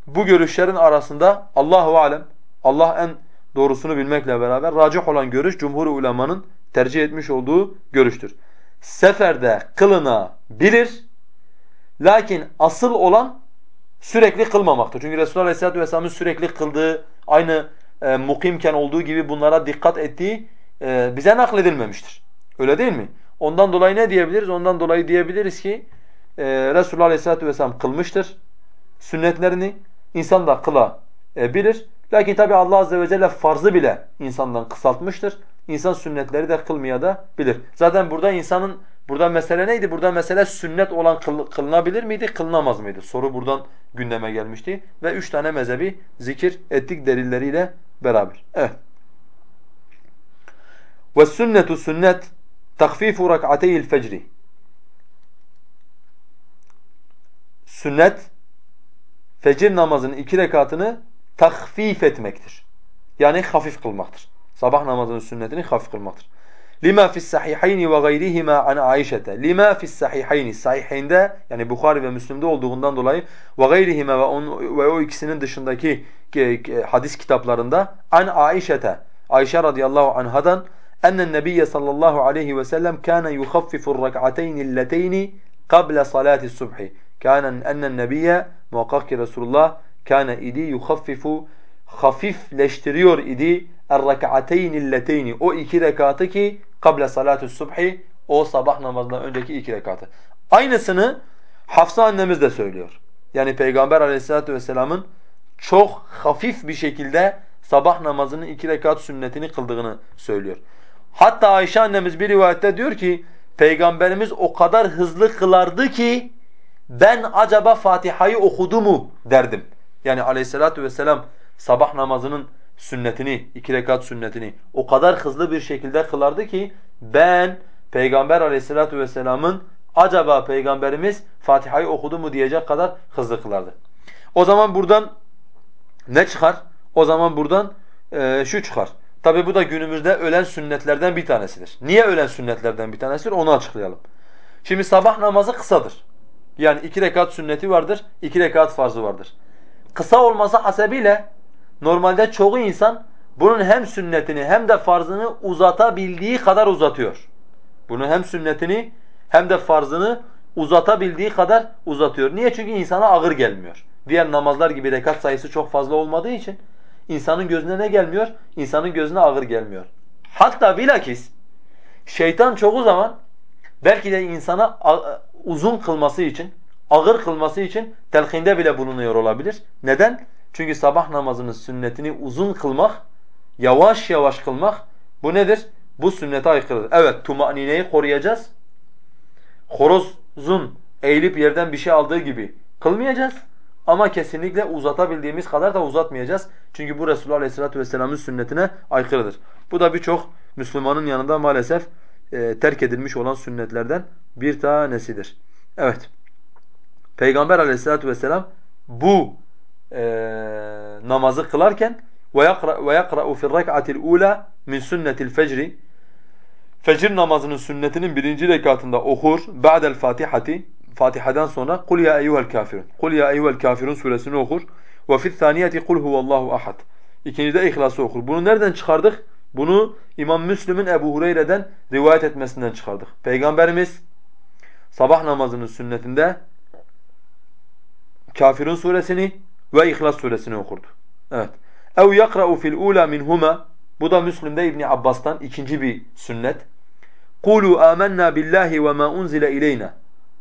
bu görüşlerin arasında Allahu alem Allah en doğrusunu bilmekle beraber racih olan görüş cumhur ulemanın tercih etmiş olduğu görüştür. Seferde kılına bilir. Lakin asıl olan sürekli kılmamaktır. Çünkü Resulullah Aleyhisselatü Vesselam'ın sürekli kıldığı, aynı e, mukimken olduğu gibi bunlara dikkat ettiği e, bize nakledilmemiştir. Öyle değil mi? Ondan dolayı ne diyebiliriz? Ondan dolayı diyebiliriz ki e, Resulullah Aleyhisselatü Vesselam kılmıştır sünnetlerini. insan da kılabilir. Lakin tabi Allah Azze ve Celle farzı bile insandan kısaltmıştır. İnsan sünnetleri de kılmaya da bilir. Zaten burada insanın burada mesele neydi? Burada mesele sünnet olan kıl, kılınabilir miydi, kılınamaz mıydı? Soru buradan gündeme gelmişti ve üç tane mezhebi zikir ettik delilleriyle beraber. Evet. Ve sünnetu sünnet takfifu rak'ateyil fecri. Sünnet fecir namazının iki rekatını takfif etmektir. Yani hafif kılmaktır. Sabah namazının sünnetini hafif kılmaktır. Lima fis sahihayni ve gayrihima an Aişete. Lima fis sahihayni sahihinde yani Bukhari ve Müslim'de olduğundan dolayı ve gayrihima ve, on, ve o ikisinin dışındaki hadis kitaplarında an Aişete. Ayşe radıyallahu anhadan ennen nebiyye sallallahu aleyhi ve sellem kana yukhaffifu rak'atayn allatayn qabla salati subhi. Kana ennen nebiyye muhakkak ki Resulullah kana idi yukhaffifu hafifleştiriyor idi er-rak'atayn o iki rekatı ki kable salatu subhi o sabah namazından önceki iki rekatı. Aynısını Hafsa annemiz de söylüyor. Yani Peygamber Aleyhisselatü vesselam'ın çok hafif bir şekilde sabah namazının iki rekat sünnetini kıldığını söylüyor. Hatta Ayşe annemiz bir rivayette diyor ki Peygamberimiz o kadar hızlı kılardı ki ben acaba Fatiha'yı okudu mu derdim. Yani Aleyhisselatü vesselam sabah namazının sünnetini, iki rekat sünnetini o kadar hızlı bir şekilde kılardı ki ben Peygamber aleyhissalatu vesselamın acaba Peygamberimiz Fatiha'yı okudu mu diyecek kadar hızlı kılardı. O zaman buradan ne çıkar? O zaman buradan e, şu çıkar. Tabi bu da günümüzde ölen sünnetlerden bir tanesidir. Niye ölen sünnetlerden bir tanesidir onu açıklayalım. Şimdi sabah namazı kısadır. Yani iki rekat sünneti vardır, iki rekat farzı vardır. Kısa olması hasebiyle Normalde çoğu insan bunun hem sünnetini hem de farzını uzatabildiği kadar uzatıyor. Bunun hem sünnetini hem de farzını uzatabildiği kadar uzatıyor. Niye? Çünkü insana ağır gelmiyor. Diğer namazlar gibi rekat sayısı çok fazla olmadığı için insanın gözüne ne gelmiyor? İnsanın gözüne ağır gelmiyor. Hatta bilakis şeytan çoğu zaman belki de insana uzun kılması için, ağır kılması için telkinde bile bulunuyor olabilir. Neden? Çünkü sabah namazının sünnetini uzun kılmak, yavaş yavaş kılmak bu nedir? Bu sünnete aykırıdır. Evet, tumanineyi koruyacağız. Horozun eğilip yerden bir şey aldığı gibi kılmayacağız. Ama kesinlikle uzatabildiğimiz kadar da uzatmayacağız. Çünkü bu Resulullah Aleyhisselatü Vesselam'ın sünnetine aykırıdır. Bu da birçok Müslümanın yanında maalesef e, terk edilmiş olan sünnetlerden bir tanesidir. Evet. Peygamber Aleyhisselatü Vesselam bu e, namazı kılarken yakra'u fi rak'atil ula min sunnetil fecri Fecir namazının sünnetinin birinci rekatında okur ba'del Fatihati Fatiha'dan sonra kul ya eyyuhel kafirun. Kul ya eyyuhel kafirun suresini okur. Ve fi's saniyeti kul huvallahu ahad. İkincide İhlas'ı okur. Bunu nereden çıkardık? Bunu İmam Müslim'in Ebu Hureyre'den rivayet etmesinden çıkardık. Peygamberimiz sabah namazının sünnetinde Kafirun suresini ve İhlas suresini okurdu. Evet. Ev yakra'u fil ula minhuma bu da Müslim'de İbn Abbas'tan ikinci bir sünnet. Kulu amennâ billahi ve ma unzile ileyna.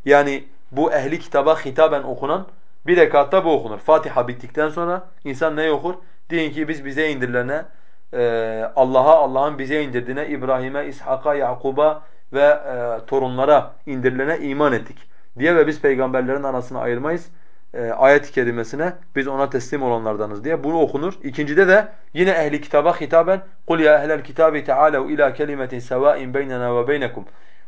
Yani bu ehli kitaba hitaben okunan bir rekatta bu okunur. Fatiha bittikten sonra insan ne okur? Deyin ki biz bize indirilene e, Allah'a, Allah'ın bize indirdiğine, İbrahim'e, İshak'a, Yakub'a ve e, torunlara indirilene iman ettik diye ve biz peygamberlerin arasına ayırmayız e, ayet-i kerimesine biz ona teslim olanlardanız diye bunu okunur. İkincide de yine ehli kitaba hitaben kul ya ehlel kitabi taalev ila kelimetin sevain beynena ve beynekum.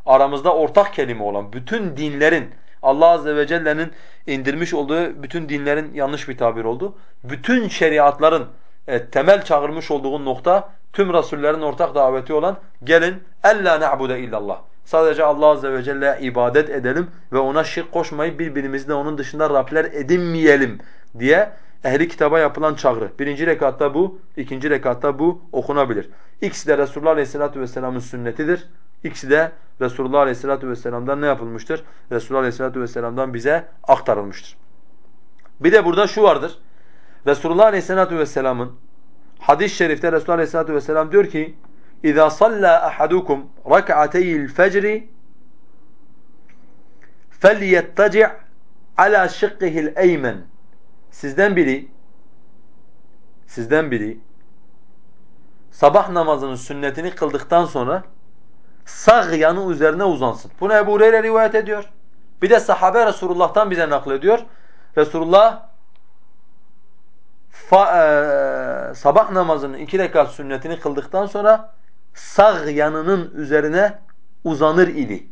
Aramızda ortak kelime olan bütün dinlerin Allah azze ve celle'nin indirmiş olduğu bütün dinlerin yanlış bir tabir oldu. Bütün şeriatların e, temel çağırmış olduğu nokta tüm rasullerin ortak daveti olan gelin ella na'bude illallah. Sadece Allah azze ve celle'ye ibadet edelim ve ona şirk koşmayıp birbirimizle onun dışında Rabler edinmeyelim diye ehli kitaba yapılan çağrı. Birinci rekatta bu, ikinci rekatta bu okunabilir. İkisi de Resulullah Aleyhisselatü Vesselam'ın sünnetidir. İkisi de Resulullah Aleyhisselatü Vesselam'dan ne yapılmıştır? Resulullah Aleyhisselatü Vesselam'dan bize aktarılmıştır. Bir de burada şu vardır. Resulullah Aleyhisselatü Vesselam'ın hadis-i şerifte Resulullah Aleyhisselatü Vesselam diyor ki اِذَا صَلَّى أَحَدُكُمْ رَكْعَتَيِ الْفَجْرِ فَلْيَتَّجِعْ عَلَى شِقِّهِ الْاَيْمَنِ Sizden biri sizden biri sabah namazının sünnetini kıldıktan sonra sağ yanı üzerine uzansın. Bunu Ebu Hureyre rivayet ediyor. Bir de sahabe Resulullah'tan bize naklediyor. Resulullah fa, e, sabah namazının iki rekat sünnetini kıldıktan sonra sağ yanının üzerine uzanır idi.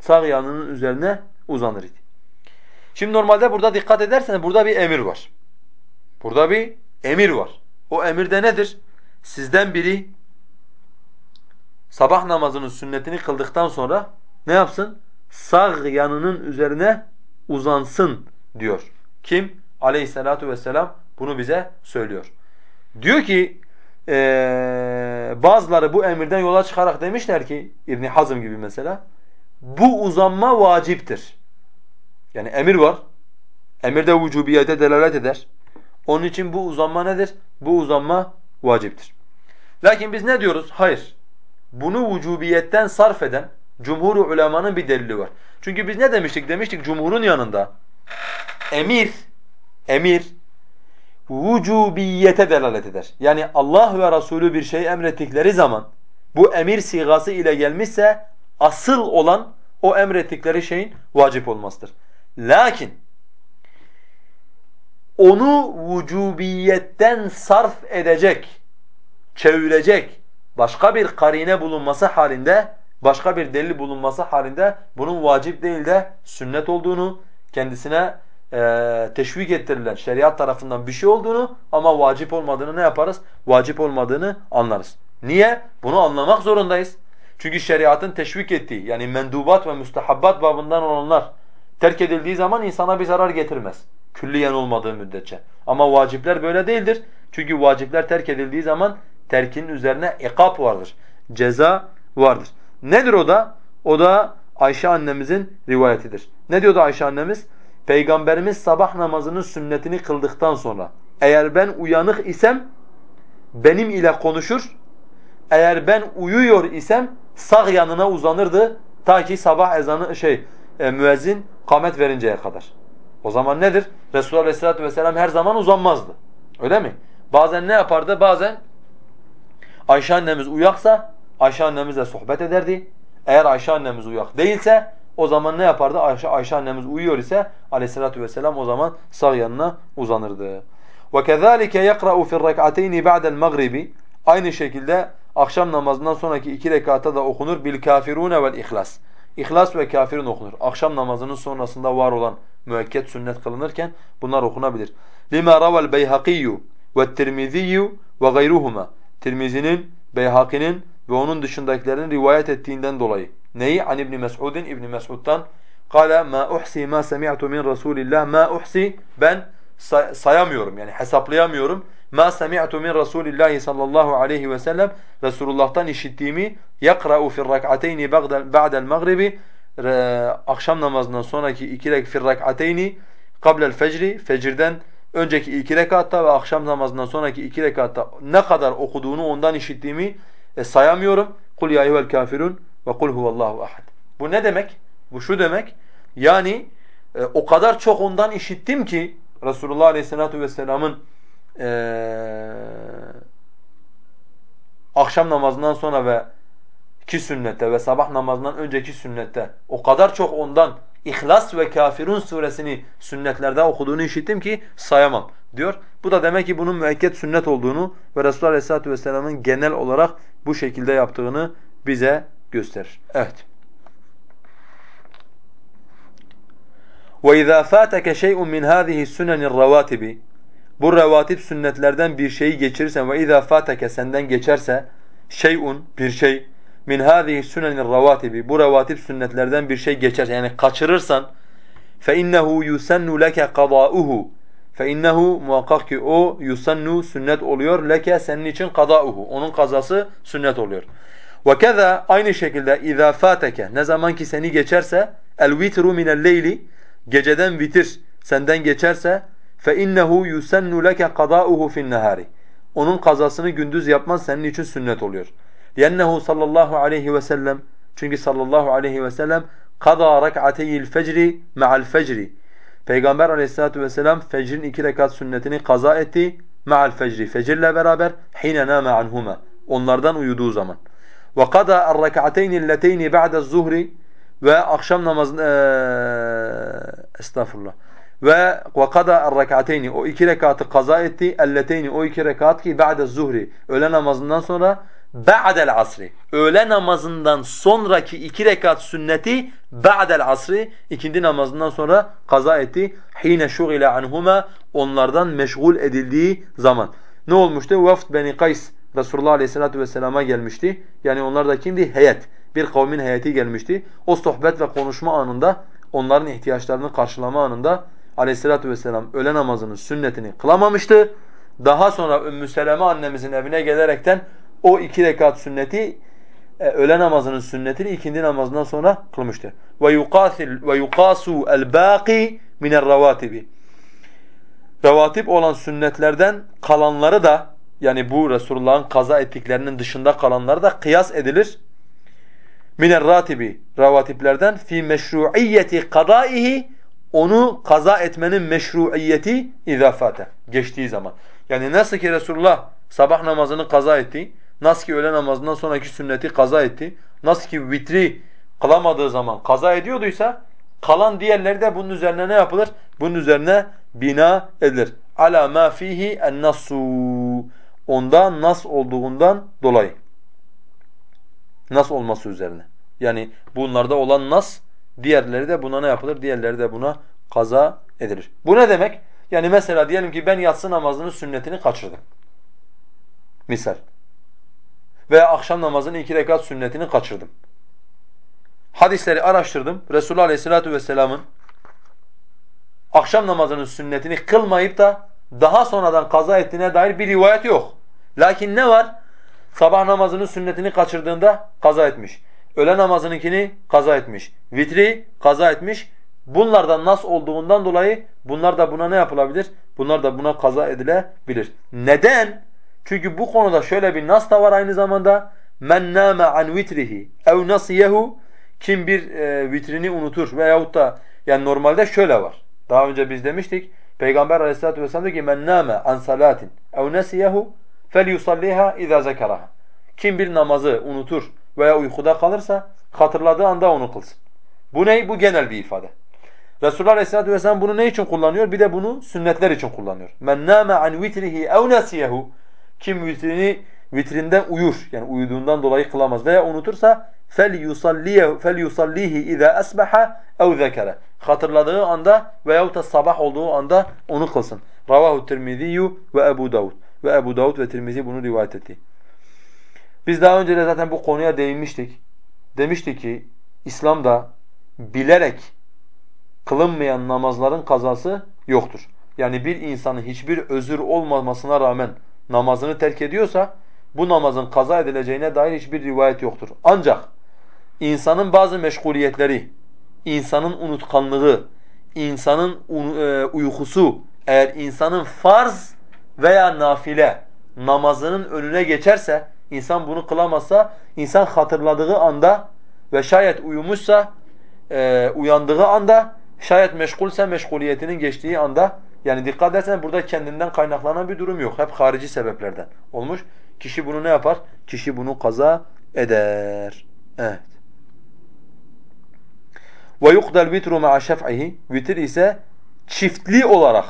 Sağ yanının üzerine uzanır idi. Şimdi normalde burada dikkat ederseniz burada bir emir var. Burada bir emir var. O emir de nedir? Sizden biri sabah namazının sünnetini kıldıktan sonra ne yapsın? Sağ yanının üzerine uzansın diyor. Kim? Aleyhissalatu vesselam bunu bize söylüyor. Diyor ki ee, bazıları bu emirden yola çıkarak demişler ki İbn Hazm gibi mesela bu uzanma vaciptir. Yani emir var. Emir de vücubiyete delalet eder. Onun için bu uzanma nedir? Bu uzanma vaciptir. Lakin biz ne diyoruz? Hayır. Bunu vücubiyetten sarf eden cumhur ulemanın bir delili var. Çünkü biz ne demiştik? Demiştik cumhurun yanında emir emir vücubiyete delalet eder. Yani Allah ve Resulü bir şey emrettikleri zaman bu emir sigası ile gelmişse asıl olan o emrettikleri şeyin vacip olmasıdır. Lakin onu vücubiyetten sarf edecek, çevirecek başka bir karine bulunması halinde, başka bir delil bulunması halinde bunun vacip değil de sünnet olduğunu, kendisine e, teşvik ettirilen şeriat tarafından bir şey olduğunu ama vacip olmadığını ne yaparız? Vacip olmadığını anlarız. Niye? Bunu anlamak zorundayız. Çünkü şeriatın teşvik ettiği yani mendubat ve müstehabbat babından olanlar terk edildiği zaman insana bir zarar getirmez. Külliyen olmadığı müddetçe. Ama vacipler böyle değildir. Çünkü vacipler terk edildiği zaman terkinin üzerine ikap vardır. Ceza vardır. Nedir o da? O da Ayşe annemizin rivayetidir. Ne diyordu Ayşe annemiz? Peygamberimiz sabah namazının sünnetini kıldıktan sonra eğer ben uyanık isem benim ile konuşur. Eğer ben uyuyor isem sağ yanına uzanırdı ta ki sabah ezanı şey e, müezzin kamet verinceye kadar. O zaman nedir? Resulullah Aleyhisselatü Vesselam her zaman uzanmazdı. Öyle mi? Bazen ne yapardı? Bazen Ayşe annemiz uyaksa Ayşe annemizle sohbet ederdi. Eğer Ayşe annemiz uyak değilse o zaman ne yapardı? Ayşe, Ayşe annemiz uyuyor ise aleyhissalatu vesselam o zaman sağ yanına uzanırdı. وَكَذَٰلِكَ يَقْرَأُ فِي الرَّكْعَتَيْنِ بَعْدَ الْمَغْرِبِ Aynı şekilde akşam namazından sonraki iki rekatta da okunur. bil kafirune vel ihlas. İhlas ve kafirun okunur. Akşam namazının sonrasında var olan müekket sünnet kılınırken bunlar okunabilir. Lima raval Beyhakiyu ve Tirmiziyu ve gayruhuma. Tirmizi'nin, Beyhaki'nin ve onun dışındakilerin rivayet ettiğinden dolayı. Neyi? An İbn Mes'udin İbn Mes'ud'dan Kale ma uhsi ma semi'tu min Rasulillah ma uhsi ben say sayamıyorum yani hesaplayamıyorum. Ma semi'tu min Rasulillah sallallahu aleyhi ve sellem Resulullah'tan işittiğimi yakra'u fi rak'ateyni ba'da'l mağribi akşam namazından sonraki iki rekat fi rak'ateyni qable'l fecri fecirden önceki iki rekatta ve akşam namazından sonraki iki rekatta ne kadar okuduğunu ondan işittiğimi e, sayamıyorum. Kul ya eyyuhel kafirun ve kul huvallahu ahad. Bu ne demek? Bu şu demek. Yani e, o kadar çok ondan işittim ki Resulullah Aleyhisselatü Vesselam'ın e, akşam namazından sonra ve iki sünnette ve sabah namazından önceki sünnette o kadar çok ondan İhlas ve Kafirun suresini sünnetlerde okuduğunu işittim ki sayamam diyor. Bu da demek ki bunun müekket sünnet olduğunu ve Resulullah Aleyhisselatü Vesselam'ın genel olarak bu şekilde yaptığını bize gösterir. Evet. وَاِذَا فَاتَكَ شَيْءٌ مِنْ هَذِهِ السُّنَنِ الرَّوَاتِبِ Bu revatip sünnetlerden bir şeyi geçirirsen ve اِذَا فَاتَكَ senden geçerse şeyun bir şey min hâzihi sünenir ravatibi bu revatip sünnetlerden bir şey geçerse yani kaçırırsan fe innehu yusannu leke kadauhu fe innehu muhakkak ki o yusannu sünnet oluyor leke senin için kadauhu onun kazası sünnet oluyor. Ve keza aynı şekilde izâ fâteke ne zaman ki seni geçerse el vitru minel leyli geceden vitir senden geçerse فَاِنَّهُ يُسَنُّ لَكَ قَضَاؤُهُ فِي النَّهَارِ Onun kazasını gündüz yapman senin için sünnet oluyor. لِيَنَّهُ sallallahu aleyhi ve sellem Çünkü sallallahu aleyhi ve sellem قَضَى رَكْعَتَيِ الْفَجْرِ مَعَ الْفَجْرِ Peygamber aleyhissalatu vesselam fecrin iki rekat sünnetini kaza etti. Ma'al fecri fecirle beraber hine nâme anhuma. Onlardan uyuduğu zaman. Ve kada er-rek'ateyni ba'de zuhri ve akşam namazını ee, estağfurullah. Ve ve kada er-rek'ateyni o iki rekatı kaza etti. Elleteyni o iki rekat ki ba'de zuhri öğle namazından sonra ba'del asri. Öğle namazından sonraki iki rekat sünneti ba'del asri ikindi namazından sonra kaza etti. Hine şugile anhuma onlardan meşgul edildiği zaman. Ne olmuştu? Vefd Beni Kays Resulullah Aleyhisselatü Vesselam'a gelmişti. Yani onlar da kimdi? Heyet. Bir kavmin heyeti gelmişti. O sohbet ve konuşma anında onların ihtiyaçlarını karşılama anında Aleyhisselatü Vesselam öğle namazının sünnetini kılamamıştı. Daha sonra Ümmü Seleme annemizin evine gelerekten o iki rekat sünneti e, öğle namazının sünnetini ikindi namazından sonra kılmıştı. Ve yuqasil ve yuqasu el-baqi min er-rawatibi. Revatip olan sünnetlerden kalanları da yani bu Resulullah'ın kaza ettiklerinin dışında kalanları da kıyas edilir. Miner ratibi ravatiplerden fi meşruiyeti kadaihi onu kaza etmenin meşruiyeti izafate geçtiği zaman. Yani nasıl ki Resulullah sabah namazını kaza etti, nasıl ki öğle namazından sonraki sünneti kaza etti, nasıl ki vitri kılamadığı zaman kaza ediyorduysa kalan diğerleri de bunun üzerine ne yapılır? Bunun üzerine bina edilir. Ala ma fihi en-nassu onda nas olduğundan dolayı. Nas olması üzerine. Yani bunlarda olan nas diğerleri de buna ne yapılır? Diğerleri de buna kaza edilir. Bu ne demek? Yani mesela diyelim ki ben yatsı namazının sünnetini kaçırdım. Misal. Veya akşam namazının iki rekat sünnetini kaçırdım. Hadisleri araştırdım. Resulullah Aleyhisselatü Vesselam'ın akşam namazının sünnetini kılmayıp da daha sonradan kaza ettiğine dair bir rivayet yok. Lakin ne var? Sabah namazının sünnetini kaçırdığında kaza etmiş. Öğle namazınınkini kaza etmiş. Vitri kaza etmiş. Bunlardan nas olduğundan dolayı bunlar da buna ne yapılabilir? Bunlar da buna kaza edilebilir. Neden? Çünkü bu konuda şöyle bir nas da var aynı zamanda. Men nâme an vitrihi ev nasiyehu kim bir e, vitrini unutur veyahut da yani normalde şöyle var. Daha önce biz demiştik. Peygamber Aleyhissalatu vesselam diyor ki men nâme an salatin ev nasiyehu felyusalliha izâ zekeraha. Kim bir namazı unutur veya uykuda kalırsa hatırladığı anda onu kılsın. Bu ne? Bu genel bir ifade. Resulullah Aleyhisselatü Vesselam bunu ne için kullanıyor? Bir de bunu sünnetler için kullanıyor. Men nâme an vitrihi ev nasiyehu Kim vitrini vitrinden uyur, yani uyuduğundan dolayı kılamaz veya unutursa فَلْيُصَلِّهِ اِذَا أَسْبَحَ اَوْ ذَكَرَ Hatırladığı anda veyahut da sabah olduğu anda onu kılsın. Ravahu Tirmiziyu ve Ebu Davud. Ve Ebu Davud ve Tirmizi bunu rivayet etti. Biz daha önce de zaten bu konuya değinmiştik. Demiştik ki İslam'da bilerek kılınmayan namazların kazası yoktur. Yani bir insanın hiçbir özür olmamasına rağmen namazını terk ediyorsa bu namazın kaza edileceğine dair hiçbir rivayet yoktur. Ancak insanın bazı meşguliyetleri, insanın unutkanlığı, insanın e, uykusu eğer insanın farz veya nafile namazının önüne geçerse, insan bunu kılamazsa, insan hatırladığı anda ve şayet uyumuşsa, e, uyandığı anda, şayet meşgulse meşguliyetinin geçtiği anda, yani dikkat edersen burada kendinden kaynaklanan bir durum yok. Hep harici sebeplerden olmuş. Kişi bunu ne yapar? Kişi bunu kaza eder. Evet. Ve yuqdal vitru ma'a şef'ihi. Vitir ise çiftli olarak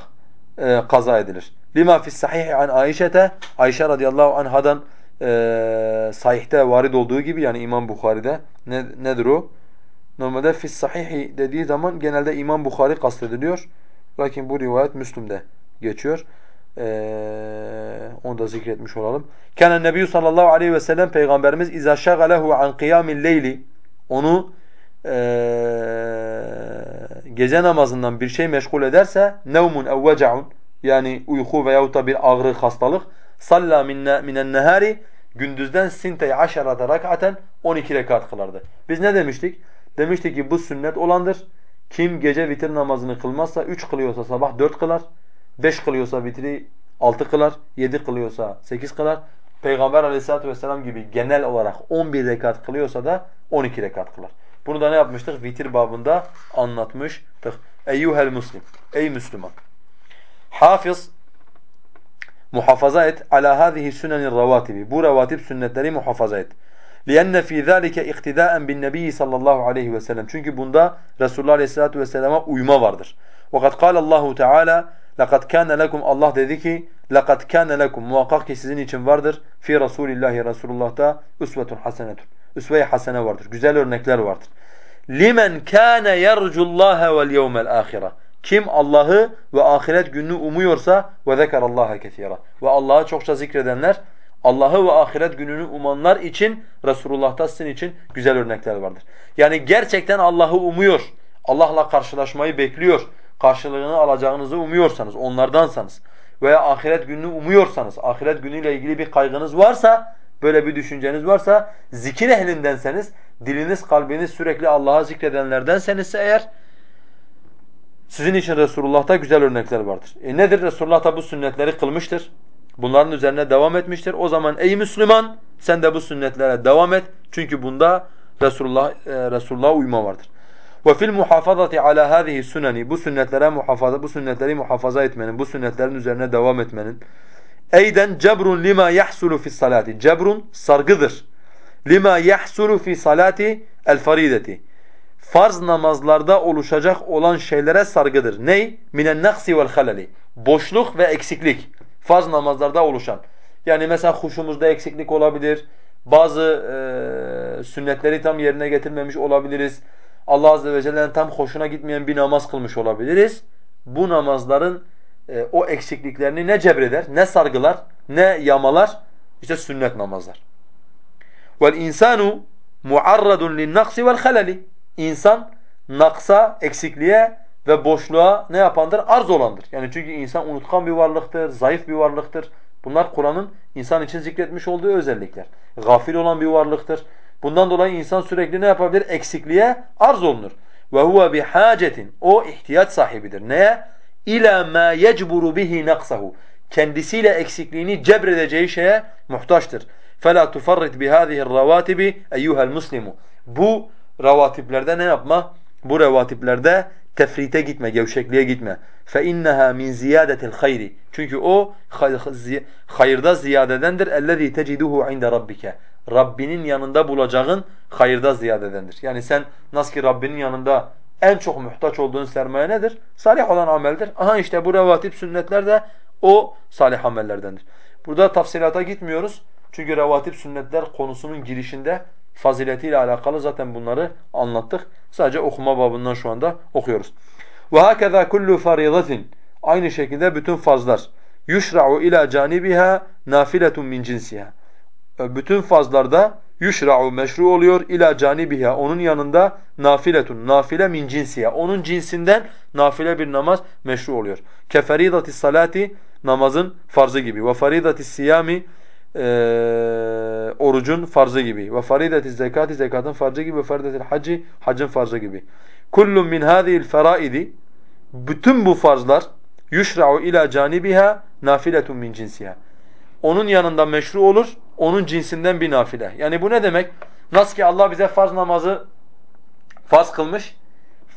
e, kaza edilir. Lima fi's sahih an Ayşe'te Ayşe radıyallahu anhadan e, sahihte varid olduğu gibi yani İmam Bukhari'de ne, nedir o? Normalde fi's sahihi dediği zaman genelde İmam Bukhari kastediliyor. Lakin bu rivayet Müslüm'de geçiyor. Ee, onu da zikretmiş olalım. Kana Nebi sallallahu aleyhi ve sellem peygamberimiz iza şagalehu an kıyamil leyli onu e, gece namazından bir şey meşgul ederse nevmun ev yani uyku veyahut da bir ağrı, hastalık salla minen nehari gündüzden sintey aşarata rakaten 12 rekat kılardı. Biz ne demiştik? Demiştik ki bu sünnet olandır. Kim gece vitir namazını kılmazsa 3 kılıyorsa sabah 4 kılar. 5 kılıyorsa vitri 6 kılar, 7 kılıyorsa 8 kılar. Peygamber aleyhissalatu vesselam gibi genel olarak 11 rekat kılıyorsa da 12 rekat kılar. Bunu da ne yapmıştık? Vitir babında anlatmıştık. Eyyuhel muslim. Ey Müslüman. Hafız muhafaza et ala hadihi sünenir ravatibi. Bu ravatib sünnetleri muhafaza et. لِيَنَّ ف۪ي ذَٰلِكَ اِقْتِدَاءً بِالنَّبِيِّ sallallahu aleyhi ve sellem. Çünkü bunda Resulullah aleyhissalatu vesselama uyma vardır. وَقَدْ قَالَ اللّٰهُ تَعَالَى لَقَدْ كَانَ لَكُمْ Allah dedi ki لَقَدْ كَانَ لَكُمْ Muhakkak ki sizin için vardır. Fi Resulillahi Resulullah'ta üsvetun hasenetun. Üsve-i hasene vardır. Güzel örnekler vardır. Limen kana yercullaha vel yevmel ahire. Kim Allah'ı ve ahiret gününü umuyorsa ve zekerallaha kesira. Ve Allah'ı çokça zikredenler Allah'ı ve ahiret gününü umanlar için Resulullah'ta sizin için güzel örnekler vardır. Yani gerçekten Allah'ı umuyor, Allah'la karşılaşmayı bekliyor, karşılığını alacağınızı umuyorsanız, onlardansanız veya ahiret gününü umuyorsanız, ahiret günüyle ilgili bir kaygınız varsa, böyle bir düşünceniz varsa, zikir ehlindenseniz, diliniz, kalbiniz sürekli Allah'a zikredenlerdenseniz eğer, sizin için Resulullah'ta güzel örnekler vardır. E nedir? Resulullah da bu sünnetleri kılmıştır. Bunların üzerine devam etmiştir. O zaman ey Müslüman sen de bu sünnetlere devam et. Çünkü bunda Resulullah e, Resulullah'a uyma vardır. Ve fil muhafazati ala hadihi suneni bu sünnetlere muhafaza bu sünnetleri muhafaza etmenin, bu sünnetlerin üzerine devam etmenin eyden cebrun lima yahsulu fi salati. Cebrun sargıdır. Lima yahsulu fi salati el farideti. Farz namazlarda oluşacak olan şeylere sargıdır. Ney? Minen naksi vel halali. Boşluk ve eksiklik farz namazlarda oluşan. Yani mesela huşumuzda eksiklik olabilir. Bazı e, sünnetleri tam yerine getirmemiş olabiliriz. Allah azze ve celle'nin tam hoşuna gitmeyen bir namaz kılmış olabiliriz. Bu namazların e, o eksikliklerini ne cebreder, ne sargılar, ne yamalar? İşte sünnet namazlar. Vel insanu muarradun lin naksi vel halali. İnsan naksa, eksikliğe ve boşluğa ne yapandır? Arz olandır. Yani çünkü insan unutkan bir varlıktır, zayıf bir varlıktır. Bunlar Kur'an'ın insan için zikretmiş olduğu özellikler. Gafil olan bir varlıktır. Bundan dolayı insan sürekli ne yapabilir? Eksikliğe arz olunur. Ve huve bihacetin. O ihtiyaç sahibidir. Neye? İlâ mâ yecburu bihi naksahu. Kendisiyle eksikliğini cebredeceği şeye muhtaçtır. فَلَا تُفَرِّتْ بِهَذِهِ الرَّوَاتِبِ اَيُّهَا الْمُسْلِمُ Bu ravatiplerde ne yapma? Bu ravatiplerde tefrite gitme, gevşekliğe gitme. فَاِنَّهَا مِنْ زِيَادَةِ الْخَيْرِ Çünkü o hayırda ziyadedendir. اَلَّذ۪ي تَجِدُهُ عِنْدَ رَبِّكَ Rabbinin yanında bulacağın hayırda ziyadedendir. Yani sen nasıl ki Rabbinin yanında en çok muhtaç olduğun sermaye nedir? Salih olan ameldir. Aha işte bu revatip sünnetler de o salih amellerdendir. Burada tafsilata gitmiyoruz. Çünkü revatip sünnetler konusunun girişinde faziletiyle alakalı zaten bunları anlattık. Sadece okuma babından şu anda okuyoruz. وَهَكَذَا كُلُّ فَرِيضَةٍ Aynı şekilde bütün fazlar. يُشْرَعُ ila canibiha nafiletun min cinsiha. Bütün fazlarda yuşra'u meşru oluyor ila canibiha onun yanında nafiletun nafile min cinsiha onun cinsinden nafile bir namaz meşru oluyor. Keferidati salati namazın farzı gibi ve faridati siyami e, orucun farzı gibi ve farideti zekati zekatın farzı gibi ve faridetil hacci hacın farzı gibi. Kullun min hadihi'l feraidi bütün bu farzlar yuşra'u ila canibiha nafiletun min cinsiha. Onun yanında meşru olur, onun cinsinden bir nafile. Yani bu ne demek? Nasıl ki Allah bize farz namazı farz kılmış,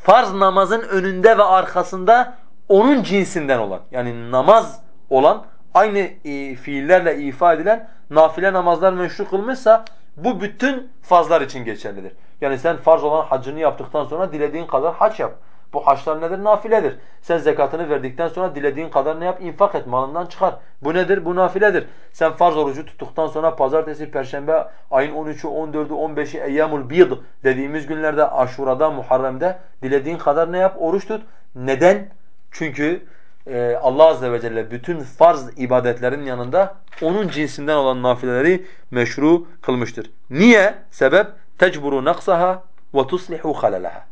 farz namazın önünde ve arkasında onun cinsinden olan yani namaz olan aynı e, fiillerle ifa edilen nafile namazlar meşru kılmışsa bu bütün fazlar için geçerlidir. Yani sen farz olan hacını yaptıktan sonra dilediğin kadar hac yap. Bu haçlar nedir? Nafiledir. Sen zekatını verdikten sonra dilediğin kadar ne yap? İnfak et, malından çıkar. Bu nedir? Bu nafiledir. Sen farz orucu tuttuktan sonra pazartesi, perşembe, ayın 13'ü, 14'ü, 15'i eyyamul bid dediğimiz günlerde Aşura'da, Muharrem'de dilediğin kadar ne yap? Oruç tut. Neden? Çünkü e, Allah azze ve celle bütün farz ibadetlerin yanında onun cinsinden olan nafileleri meşru kılmıştır. Niye? Sebep tecburu naksaha ve tuslihu halalaha.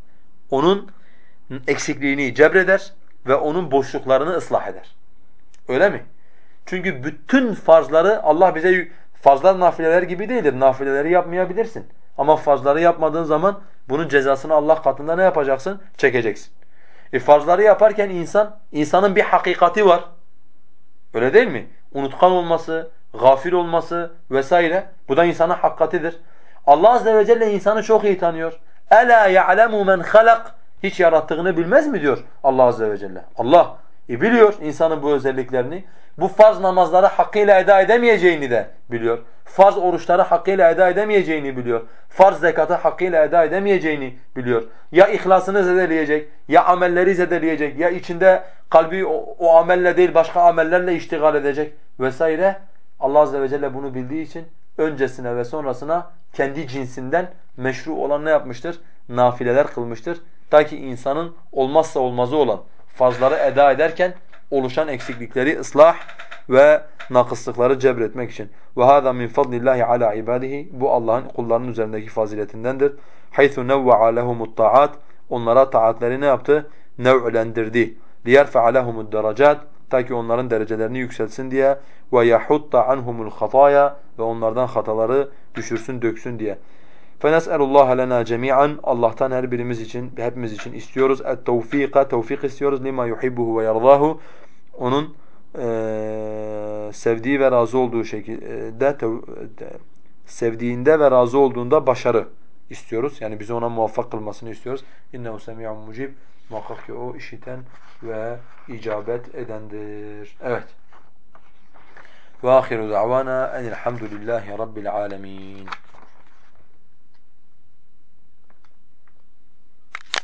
Onun eksikliğini cebreder ve onun boşluklarını ıslah eder. Öyle mi? Çünkü bütün farzları Allah bize fazlar nafileler gibi değildir. Nafileleri yapmayabilirsin. Ama farzları yapmadığın zaman bunun cezasını Allah katında ne yapacaksın? Çekeceksin. E farzları yaparken insan, insanın bir hakikati var. Öyle değil mi? Unutkan olması, gafil olması vesaire. Bu da insanın hakkatidir. Allah azze ve celle insanı çok iyi tanıyor. Ela ya'lemu men halak hiç yarattığını bilmez mi diyor Allah azze ve celle. Allah e biliyor insanın bu özelliklerini. Bu farz namazları hakkıyla eda edemeyeceğini de biliyor. Farz oruçları hakkıyla eda edemeyeceğini biliyor. Farz zekatı hakkıyla eda edemeyeceğini biliyor. Ya ihlasını zedeleyecek, ya amelleri zedeleyecek, ya içinde kalbi o, o amelle değil başka amellerle iştigal edecek vesaire. Allah azze ve celle bunu bildiği için öncesine ve sonrasına kendi cinsinden meşru olan ne yapmıştır? Nafileler kılmıştır. Ta ki insanın olmazsa olmazı olan farzları eda ederken oluşan eksiklikleri ıslah ve nakıslıkları cebretmek için. Ve hada min fadlillahi ala ibadihi bu Allah'ın kullarının üzerindeki faziletinden,dir Haythu nevva'a lehumut taat onlara taatleri ne yaptı? Nev'lendirdi. Liyerfa'a lehumud derecat ta ki onların derecelerini yükselsin diye ve yahutta anhumul hataya ve onlardan hataları düşürsün döksün diye. فَنَسْأَلُ اللّٰهَ لَنَا جَمِيعًا Allah'tan her birimiz için, hepimiz için istiyoruz. اَتْتَوْفِيقَ Tevfik istiyoruz. لِمَا يُحِبُّهُ وَيَرْضَاهُ Onun e, sevdiği ve razı olduğu şekilde sevdiğinde ve razı olduğunda başarı istiyoruz. Yani bizi ona muvaffak kılmasını istiyoruz. İnnehu semi'un mucib. Muhakkak ki o işiten ve icabet edendir. Evet. Ve ahiru da'vana enilhamdülillahi rabbil alemin.